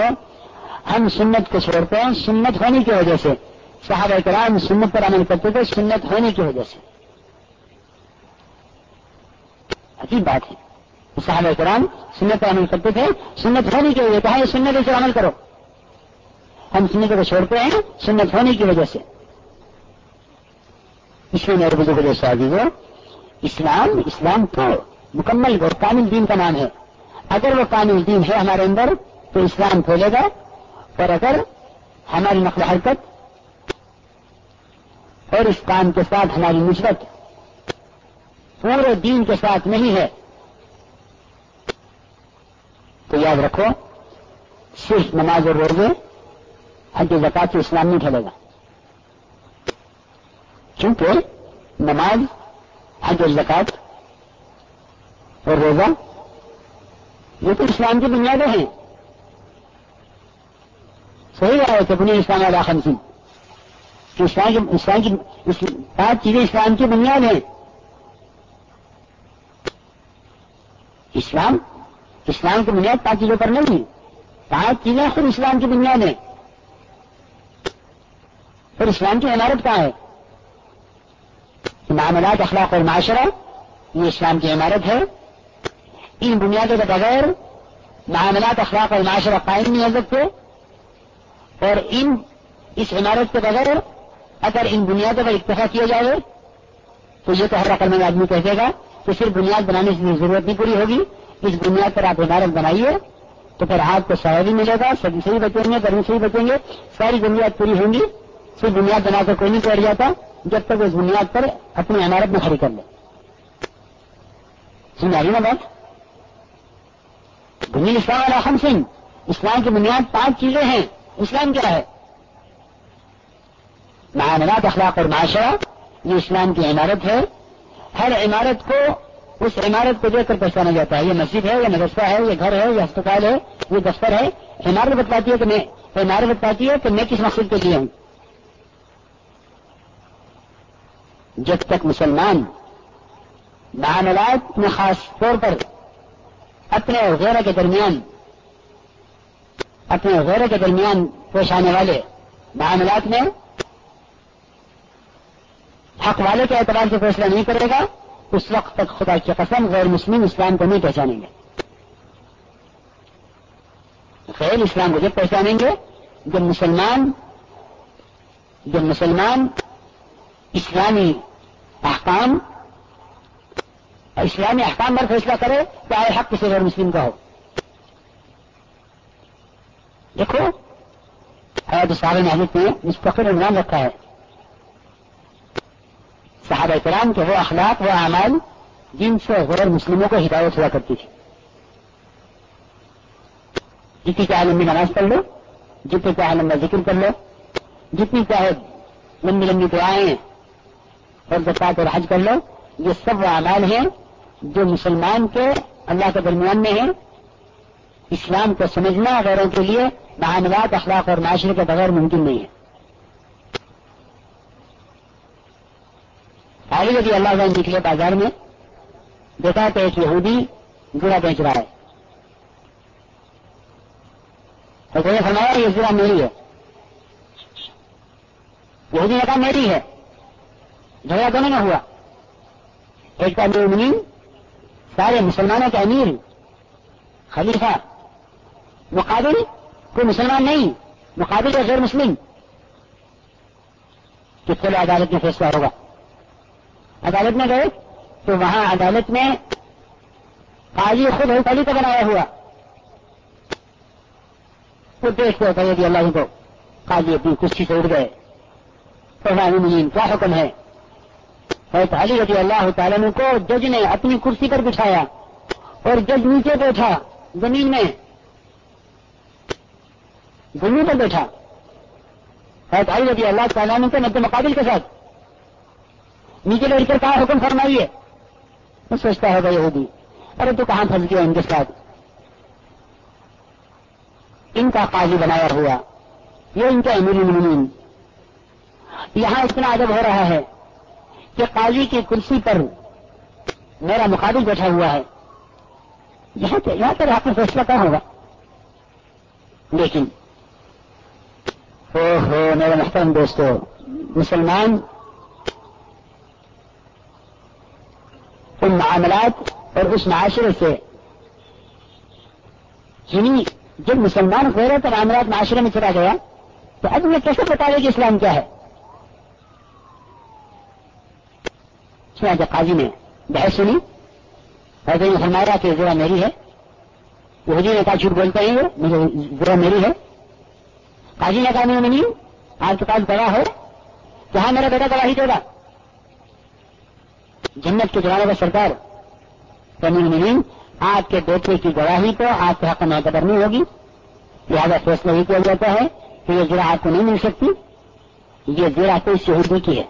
ہم سنت کو چھوڑتے ہیں، سنت ہونے کی وجہ سے۔ صحابہ کرام سنت پر عمل کرتے تھے، سنت ہونے کی وجہ سے۔ عجیب بات ہے۔ صحابہ کرام سنت پر عمل کرتے تھے، سنت ہونے کی وجہ کہا یہ سنت سے عمل کرو۔ ہم سنت کو چھوڑتے ہیں، سنت ہونے کی وجہ سے۔ اس میں میرے بزرگ جو شادی ہو اسلام اسلام تو مکمل اور کامل دین کا نام ہے۔ اگر وہ کامل دین ہے ہمارے اندر، تو اسلام کھولے گا۔ اور اگر ہماری نقل حرکت اور اس کام کے ساتھ ہماری نسبت پورے دین کے ساتھ نہیں ہے، تو یاد رکھو، صرف نماز اور روزے حج زکات سے اسلام نہیں ڈھلے گا۔ کیونکہ نماز، حج زکات اور روزہ یہ تو اسلام کی بنیادیں ہیں۔ صحیح ہے کہ بنی اسلام علیہ خمسی کہ اسلام کی اسلام کی پانچ چیزیں اسلام کی بنیاد ہیں اسلام اسلام کی بنیاد پانچ چیزوں پر نہیں پانچ چیزیں خود اسلام کی بنیاد ہیں۔ پھر اسلام کی عمارت کہاں ہے؟ معاملات، اخلاق اور معاشرہ، یہ اسلام کی عمارت ہے۔ ان بنیادوں کے بغیر معاملات اخلاق اور معاشرہ قائم نہیں ہو سکتے اور ان اس عمارت کے بغیر اگر ان بنیادوں کا اتفاق کیا جائے تو یہ تو ہر عقل میں آدمی کہے گا کہ صرف بنیاد بنانے کی ضرورت نہیں پوری ہوگی، اس بنیاد پر آپ عمارت بنائیے تو پھر آپ کو سہا بھی ملے گا، سبھی سے ہی بچیں گے گرمی سے ہی بچیں گے، ساری بنیاد پوری ہوں گی۔ صرف بنیاد بنا کر کوئی نہیں بیٹھ جاتا جب تک اس بنیاد پر اپنی عمارت میں کھڑی کر لے۔ سمجھا رہی نا بات۔ بنی اسلام علیہ سنگھ اسلام کی بنیاد پانچ چیزیں ہیں۔ اسلام کیا ہے؟ معاملات، اخلاق اور معاشرہ۔ یہ اسلام کی عمارت ہے۔ ہر عمارت کو، اس عمارت کو دیکھ کر پہچانا جاتا ہے۔ یہ مسجد ہے، یہ مدرسہ ہے، یہ گھر ہے، یہ ہسپتال ہے، یہ دفتر ہے۔ عمارت بتاتی ہے کہ میں عمارت بتاتی ہے کہ میں کس مقصد کے لیے ہوں۔ جب تک مسلمان معاملات میں خاص طور پر اپنے اور غیر کے درمیان، اپنے غیر کے درمیان پیش آنے والے معاملات میں حق والے کے اعتبار سے فیصلہ نہیں کرے گا، اس وقت تک خدا کی قسم غیر مسلم اسلام کو نہیں پہچانیں گے۔ غیر اسلام کو جب پہچانیں گے، جب مسلمان جب مسلمان اسلامی احکام اسلامی احکام پر فیصلہ کرے چاہے حق کسی غیر مسلم کا ہو۔ دیکھو حید سارے محمد نے مستقل عنوان رکھا ہے۔ صحابہ کرام کے وہ اخلاق، وہ اعمال جن سے غیر مسلموں کو ہدایت ہوا کرتی تھی۔ جتنی چاہے لمبی نماز پڑھ لو، جتنی چاہے لمبا ذکر کر لو، جتنی چاہے لمبی لمبی دعائیں اور زکات اور حج کر لو یہ سب وہ اعمال ہیں جو مسلمان کے اللہ کے درمیان میں ہیں۔ اسلام کو سمجھنا غیروں کے لیے معاملات اخلاق اور معاشرے کے بغیر ممکن نہیں ہے۔ علی رضی اللہ عنہ نکلے بازار میں، دیکھا تو ایک یہودی زرا بیچ رہا ہے۔ تو نے فرمایا، یہ زرا میری ہے۔ یہودی نے کہا، میری ہے۔ جھگڑا دونوں میں ہوا؟ ایک کا سارے مسلمانوں کا امیر، خلیفہ، مقابل، کوئی مسلمان نہیں، مقابل ہے غیر مسلم کس طرح عدالت میں فیصلہ ہوگا۔ عدالت میں گئے، تو وہاں عدالت میں قاضی خود ہے علی کا بنایا ہوا۔ وہ دیکھتے ہوتا ہے اللہ کو، قاضی اپنی کشتی سے اڑ گئے۔ مین کیا حکم ہے؟ حضرت علی رضی اللہ تعالیٰ کو جج نے اپنی کرسی پر بٹھایا اور جج نیچے بیٹھا زمین میں زمین پر بیٹھا۔ حضرت علی رضی اللہ تعالیٰ کے مد مقابل کے ساتھ نیچے بیٹھ کر کہا، حکم فرمائیے۔ وہ سوچتا ہے بھائی ہوگی۔ ارے تو کہاں پھنس گیا ان کے ساتھ؟ ان کا قاضی بنایا ہوا۔ یہ ان کا امیر المین یہاں اتنا ادب ہو رہا ہے۔ کہ قاضی کی کرسی پر میرا مقابل بیٹھا ہوا ہے۔ یہاں یہاں پر آپ کا فیصلہ کیا ہوگا؟ لیکن او ہو میرے محترم دوستو، مسلمان ان معاملات اور اس معاشرے سے یعنی جب مسلمان غیرت اور معاملات معاشرے میں چلا گیا، تو اب یہ کیسے بتا رہے کہ اسلام کیا ہے؟ جب قاضی نے بحث سنی اور یہ فرمایا کہ ذرا میری ہے۔ وہ نے کہا، جھوٹ بولتے ہیں مجھے ذرا میری ہے۔ قاضی نے کہا نہیں نہیں آپ کے پاس گواہ ہے کہاں میرا بیٹا گواہی دے گا۔ جنت کے جوانوں کا سرکار نہیں آپ کے بیٹے کی گواہی تو آپ کے حق میں قدر نہیں ہوگی۔ لہٰذا فیصلہ یہ کیا جاتا ہے کہ یہ زرا آپ کو نہیں مل سکتی۔ یہ زیرا کوئی شہیدی کی ہے۔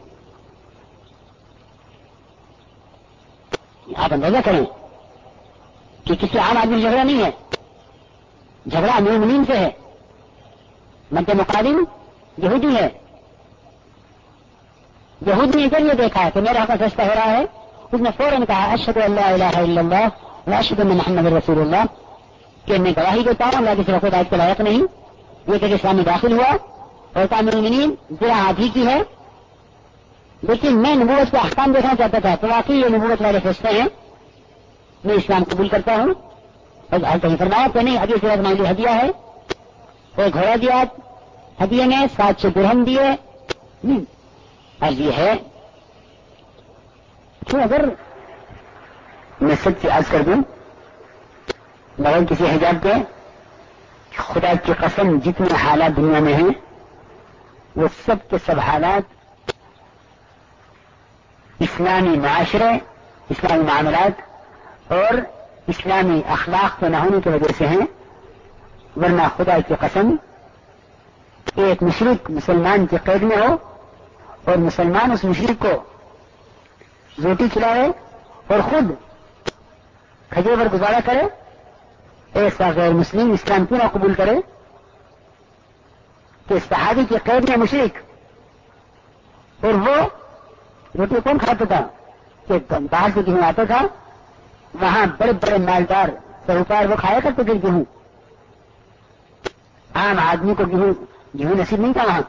آپ اندازہ کریں کہ کسی عام آدمی جھگڑا نہیں ہے۔ جھگڑا امیر سے ہے۔ مد مقابل یہودی ہے۔ یہودی نے جب یہ دیکھا کہ میرا حق فیصلہ ہو رہا ہے۔ اس نے فوراً کہا اشد اللہ الہ الا اللہ اشد محمد رسول اللہ. کہ میں گواہی دیتا ہوں، اللہ کسی رقو کے لائق نہیں۔ یہ کہ اسلام میں داخل ہوا۔ اور تعمیر ذرا آدھی کی ہے۔ لیکن میں نبوت کا احکام دیکھنا چاہتا تھا، تو واقعی یہ نبوت والے فیصلے ہیں۔ میں اسلام قبول کرتا ہوں۔ اور کہیں فرمایا کہ نہیں ابھی سے مان لی ہدیہ ہے۔ ایک گھوڑا دیا، ہدیے نے سات سے درہم دیے۔ اب یہ ہے۔ تو اگر میں سچ سے آج کر دوں، بغیر کسی حجاب کے، خدا کی قسم، جتنے حالات دنیا میں ہیں، وہ سب کے سب حالات اسلامی معاشرے، اسلامی معاملات اور اسلامی اخلاق کے نہ ہونے کی وجہ سے ہیں۔ ورنہ خدا کی قسم ایک مشرق مسلمان کی قید میں ہو اور مسلمان اس مشرق کو روٹی کھلائے اور خود کھجے پر گزارا کرے، ایسا غیر مسلم اسلام کیوں نہ قبول کرے کہ صحابی کی قید میں مشرق اور وہ روٹی کون کھاتا تھا؟ کہ باہر سے گیہوں آتا تھا، وہاں بڑے بڑے مالدار سروکار وہ کھایا کرتے تھے گیہوں۔ عام آدمی کو گیہوں گیہوں نصیب نہیں تھا وہاں۔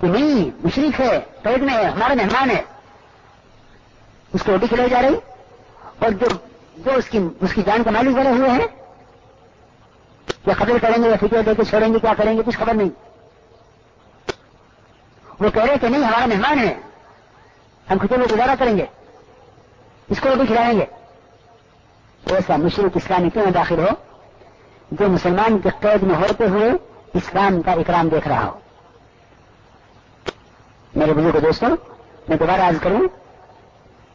کہ نہیں، مشرق ہے قید میں ہے، ہمارے مہمان ہے اس کو روٹی کھلائی جا رہی، اور جو جو اس کی اس کی جان کا مالک بنے ہوئے ہیں، یا قدر کریں گے یا فکر دے کے چھوڑیں گے، کیا کریں گے، کچھ خبر نہیں۔ وہ کہہ رہے کہ نہیں، ہمارا مہمان ہے۔ ہم کھچے میں گزارا کریں گے۔ اس کو بھی کھلائیں گے۔ ایسا مشرق اسلامی کیوں داخل ہو؟ جو مسلمان کے قید میں ہوتے ہوئے اسلام کا اکرام دیکھ رہا ہو۔ میرے بزرگ دوستوں میں دوبارہ عرض کروں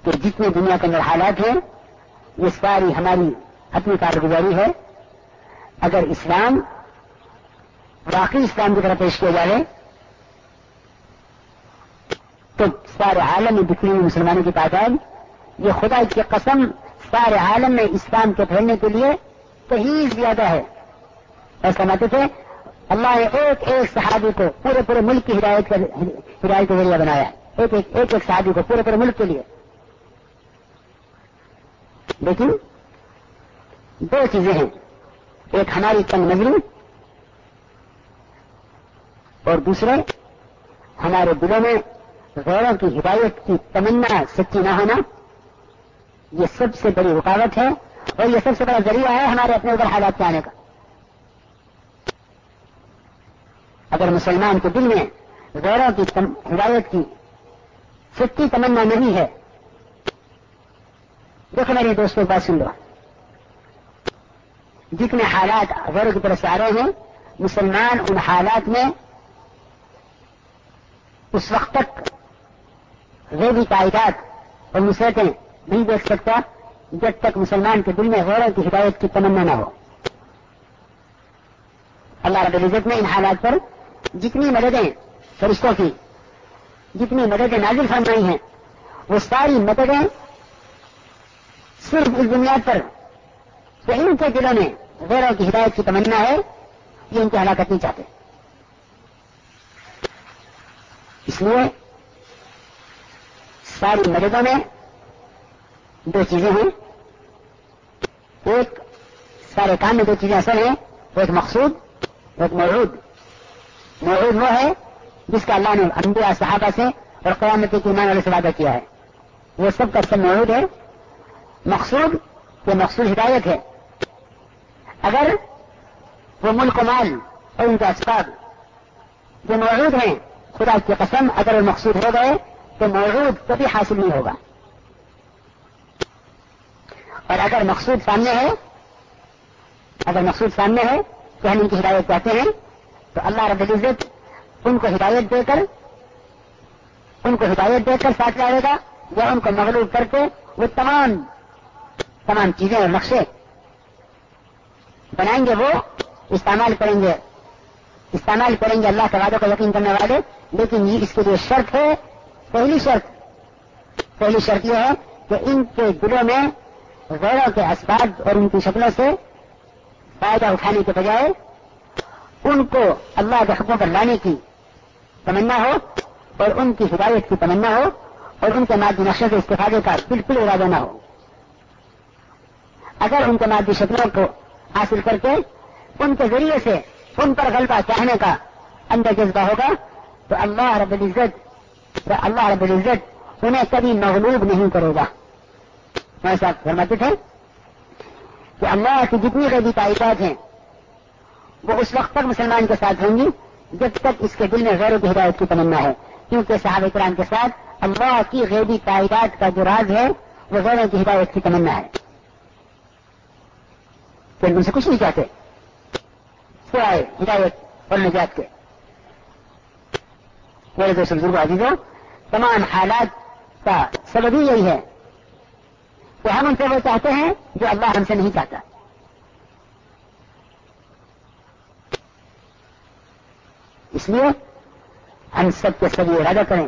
کہ جتنے دنیا کے اندر حالات ہیں، یہ ساری ہماری اپنی کارگزاری ہے۔ اگر اسلام واقعی اسلام کی طرف پیش کیا جائے تو سارے عالم میں بکری ہوئی مسلمانوں کی تعداد، یہ خدا کی قسم سارے عالم میں اسلام کے پھیلنے کے لیے کہیں زیادہ ہے۔ ایسا مت تھے، اللہ نے ایک ایک صحابی کو پورے پورے ملک کی ہدایت کا ہدایت کا ذریعہ بنایا۔ ایک ایک ایک ایک شادی کو پورے پورے ملک کے لیے۔ لیکن دو چیزیں ہیں۔ ایک ہماری تنگ نظری اور دوسرے ہمارے دلوں میں غیروں کی ہدایت کی تمنا سچی نہ ہونا، یہ سب سے بڑی رکاوٹ ہے اور یہ سب سے بڑا ذریعہ ہے ہمارے اپنے اوپر حالات کے آنے کا۔ اگر مسلمان کے دل میں غیروں کی ہدایت کی سچی تمنا نہیں ہے، دیکھو میرے دوستوں بات سن لو۔ جتنے حالات غیروں کی طرف سے آ رہے ہیں، مسلمان ان حالات میں اس وقت تک غیبی قائدات اور نصرتیں نہیں دیکھ سکتا جب تک مسلمان کے دل میں غیروں کی ہدایت کی تمنا نہ ہو۔ اللہ رب العزت نے ان حالات پر جتنی مددیں فرشتوں کی، جتنی مددیں نازل فرمائی ہیں، وہ ساری مددیں صرف اس بنیاد پر کہ ان کے دلوں میں غیروں کی ہدایت کی تمنا ہے یہ ان کی ہلاکت نہیں چاہتے۔ اس لیے ساری مددوں میں دو چیزیں ہیں۔ ایک سارے کام میں دو چیزیں اصل ہیں، ایک مقصود، ایک موجود موجود وہ ہے جس کا اللہ نے انبیاء، صحابہ سے اور قیامت کے ایمان والے سے وعدہ کیا ہے۔ وہ سب کا سب موجود ہے۔ مقصود، یہ مقصود ہدایت ہے۔ اگر وہ ملک و مال اور ان کے اسباب جو موجود ہیں، خدا کی قسم، اگر وہ مقصود ہو گئے تو موجود کبھی حاصل نہیں ہوگا۔ اور اگر مقصود سامنے ہے اگر مقصود سامنے ہے کہ ہم ان کی ہدایت چاہتے ہیں، تو اللہ رب العزت ان کو ہدایت دے کر، ان کو ہدایت دے کر ساتھ لائے گا یا ان کو مغلوب کر کے وہ تمام تمام چیزیں اور نقشے بنائیں گے، وہ استعمال کریں گے۔ استعمال کریں گے اللہ کے وعدوں کو یقین کرنے والے، لیکن یہ اس کے لیے شرط ہے پہلی شرط پہلی شرط یہ ہے کہ ان کے دلوں میں غیروں کے اسباب اور ان کی شکلوں سے فائدہ اٹھانے کے بجائے ان کو اللہ کے حکموں پر لانے کی تمنا ہو اور ان کی ہدایت کی تمنا ہو اور ان کے مادی نقشے سے استفادے کا بالکل ارادہ نہ ہو۔ اگر ان کے مادی شکلوں کو حاصل کر کے ان کے ذریعے سے ان پر غلبہ چاہنے کا اندر جذبہ ہوگا، تو اللہ رب العزت اللہ رب العزت انہیں کبھی مغلوب نہیں کرے گا۔ ایسا فرماتے تھے کہ اللہ کی جتنی غیبی تعداد ہیں، وہ اس وقت تک مسلمان کے ساتھ ہوں گی جب تک اس کے دل میں غیر کی ہدایت کی تمنا ہے۔ کیونکہ صحابہ کرام کے ساتھ اللہ کی غیبی تعداد کا جو راز ہے، وہ غیروں کی ہدایت کی تمنا ہے۔ پھر ان سے کچھ نہیں چاہتے، سوائے ہدایت اور نجات کے۔ میرے دوست بزرگ عزیزوں تمام حالات کا سبب ہی یہی ہے۔ کہ ہم ان سے وہ چاہتے ہیں جو اللہ ہم سے نہیں چاہتا۔ اس لیے ہم سب کے سب یہ ارادہ کریں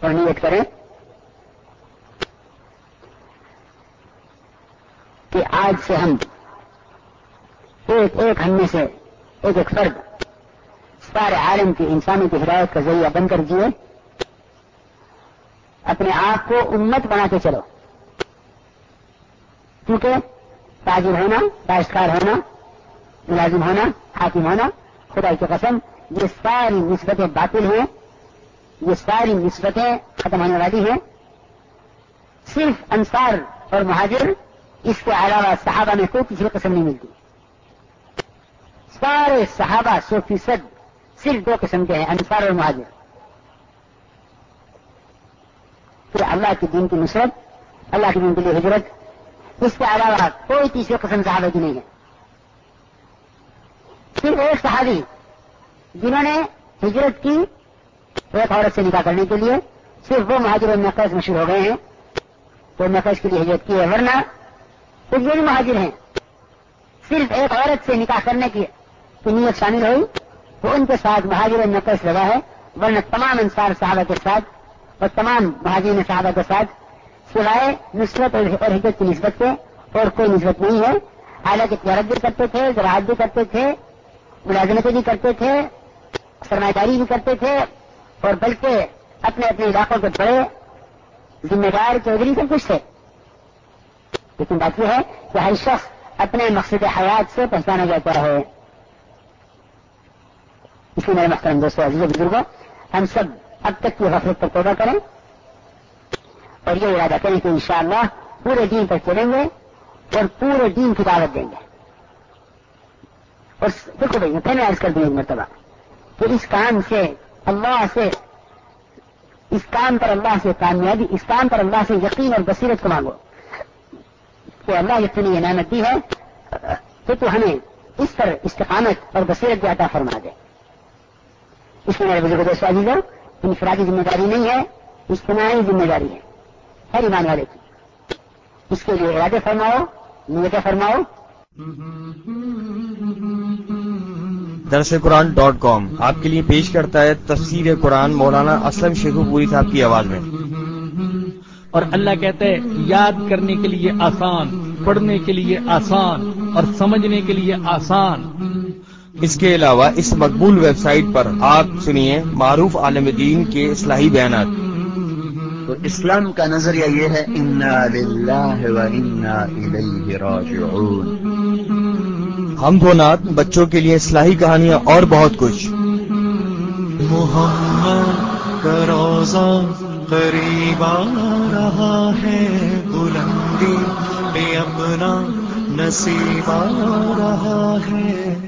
اور نیت کریں کہ آج سے ہم ایک ایک ہم میں سے ایک ایک فرد سارے عالم کی انسانی کی ہدایت کا ذریعہ بن کر جیے۔ اپنے آپ کو امت بناتے چلو۔ کیونکہ تاجر ہونا کاشتکار ہونا، ملازم ہونا، حاکم ہونا خدا کی قسم، یہ ساری نسبتیں باطل ہیں۔ یہ ساری نسبتیں ختم ہونے والی ہیں۔ صرف انصار اور مہاجر، اس کے علاوہ صحابہ میں کوئی کسی قسم نہیں ملتی۔ سارے صحابہ سو فیصد صرف دو قسم کے ہیں، انصار اور مہاجر۔ پھر اللہ کے دین کی نصرت، اللہ کے دین کے لیے ہجرت، اس کے علاوہ کوئی تیسری قسم صحابہ کی نہیں ہے۔ صرف ایک صحابی جنہوں نے ہجرت کی ایک عورت سے نکاح کرنے کے لیے، صرف وہ مہاجر نقص مشہور ہو گئے ہیں۔ تو نقص کے لیے ہجرت کی ہے، ورنہ تو بھی مہاجر ہیں، صرف ایک عورت سے نکاح کرنے کی نیت شامل ہوئی تو ان کے ساتھ مہاجر نقص لگا ہے، ورنہ تمام انصار صحابہ کے ساتھ اور تمام مہاجرین صحابہ کے ساتھ، سوائے نصرت اور ہجرت کی نسبت کے، اور کوئی نسبت نہیں ہے۔ حالانکہ تجارت بھی کرتے تھے، زراعت بھی کرتے تھے، ملازمتیں بھی کرتے تھے سرمایہ داری بھی کرتے تھے، اور بلکہ اپنے اپنے علاقوں کے بڑے ذمہ دار چودھری سب کچھ تھے۔ لیکن بات یہ ہے کہ ہر شخص اپنے مقصد حیات سے پہچانا جاتا ہے۔ اس لیے میرے محترم دوستوں عزیز بزرگوں، ہم سب اب تک کی غفلت پر توبہ کریں اور یہ ارادہ کریں کہ انشاءاللہ پورے دین پر چلیں گے اور پورے دین کی دعوت دیں گے۔ اور دیکھو بھائی پہلے عرض کر دیں ایک مرتبہ کہ اس کام سے اللہ سے، اس کام پر اللہ سے کامیابی، اس کام پر اللہ سے یقین اور بصیرت کو مانگو۔ کہ اللہ جب تمہیں یہ نعمت دی ہے، تو تو ہمیں اس پر استقامت اور بصیرت بھی عطا فرما دے۔ اس میں میرے بزرگ دوست عزیزوں انفرادی ذمہ داری نہیں ہے اجتماعی ذمہ داری ہے۔ ہر ایمان والے کی۔ اس کے لیے ارادے فرماؤ نیت فرماؤ۔ درس قرآن ڈاٹ کام آپ کے لیے پیش کرتا ہے تفسیر قرآن مولانا اسلم شیخو پوری صاحب کی آواز میں۔ اور اللہ کہتے ہیں یاد کرنے کے لیے آسان پڑھنے کے لیے آسان اور سمجھنے کے لیے آسان۔ اس کے علاوہ اس مقبول ویب سائٹ پر آپ سنیے معروف عالم دین کے اصلاحی بیانات۔ تو اسلام کا نظریہ یہ ہے انا للہ و انا الیہ راجعون ہم دو نات بچوں کے لیے اصلاحی کہانیاں اور بہت کچھ۔ محمد کا روزہ قریب آ رہا ہے بلندی پہ اپنا نصیب آ رہا ہے۔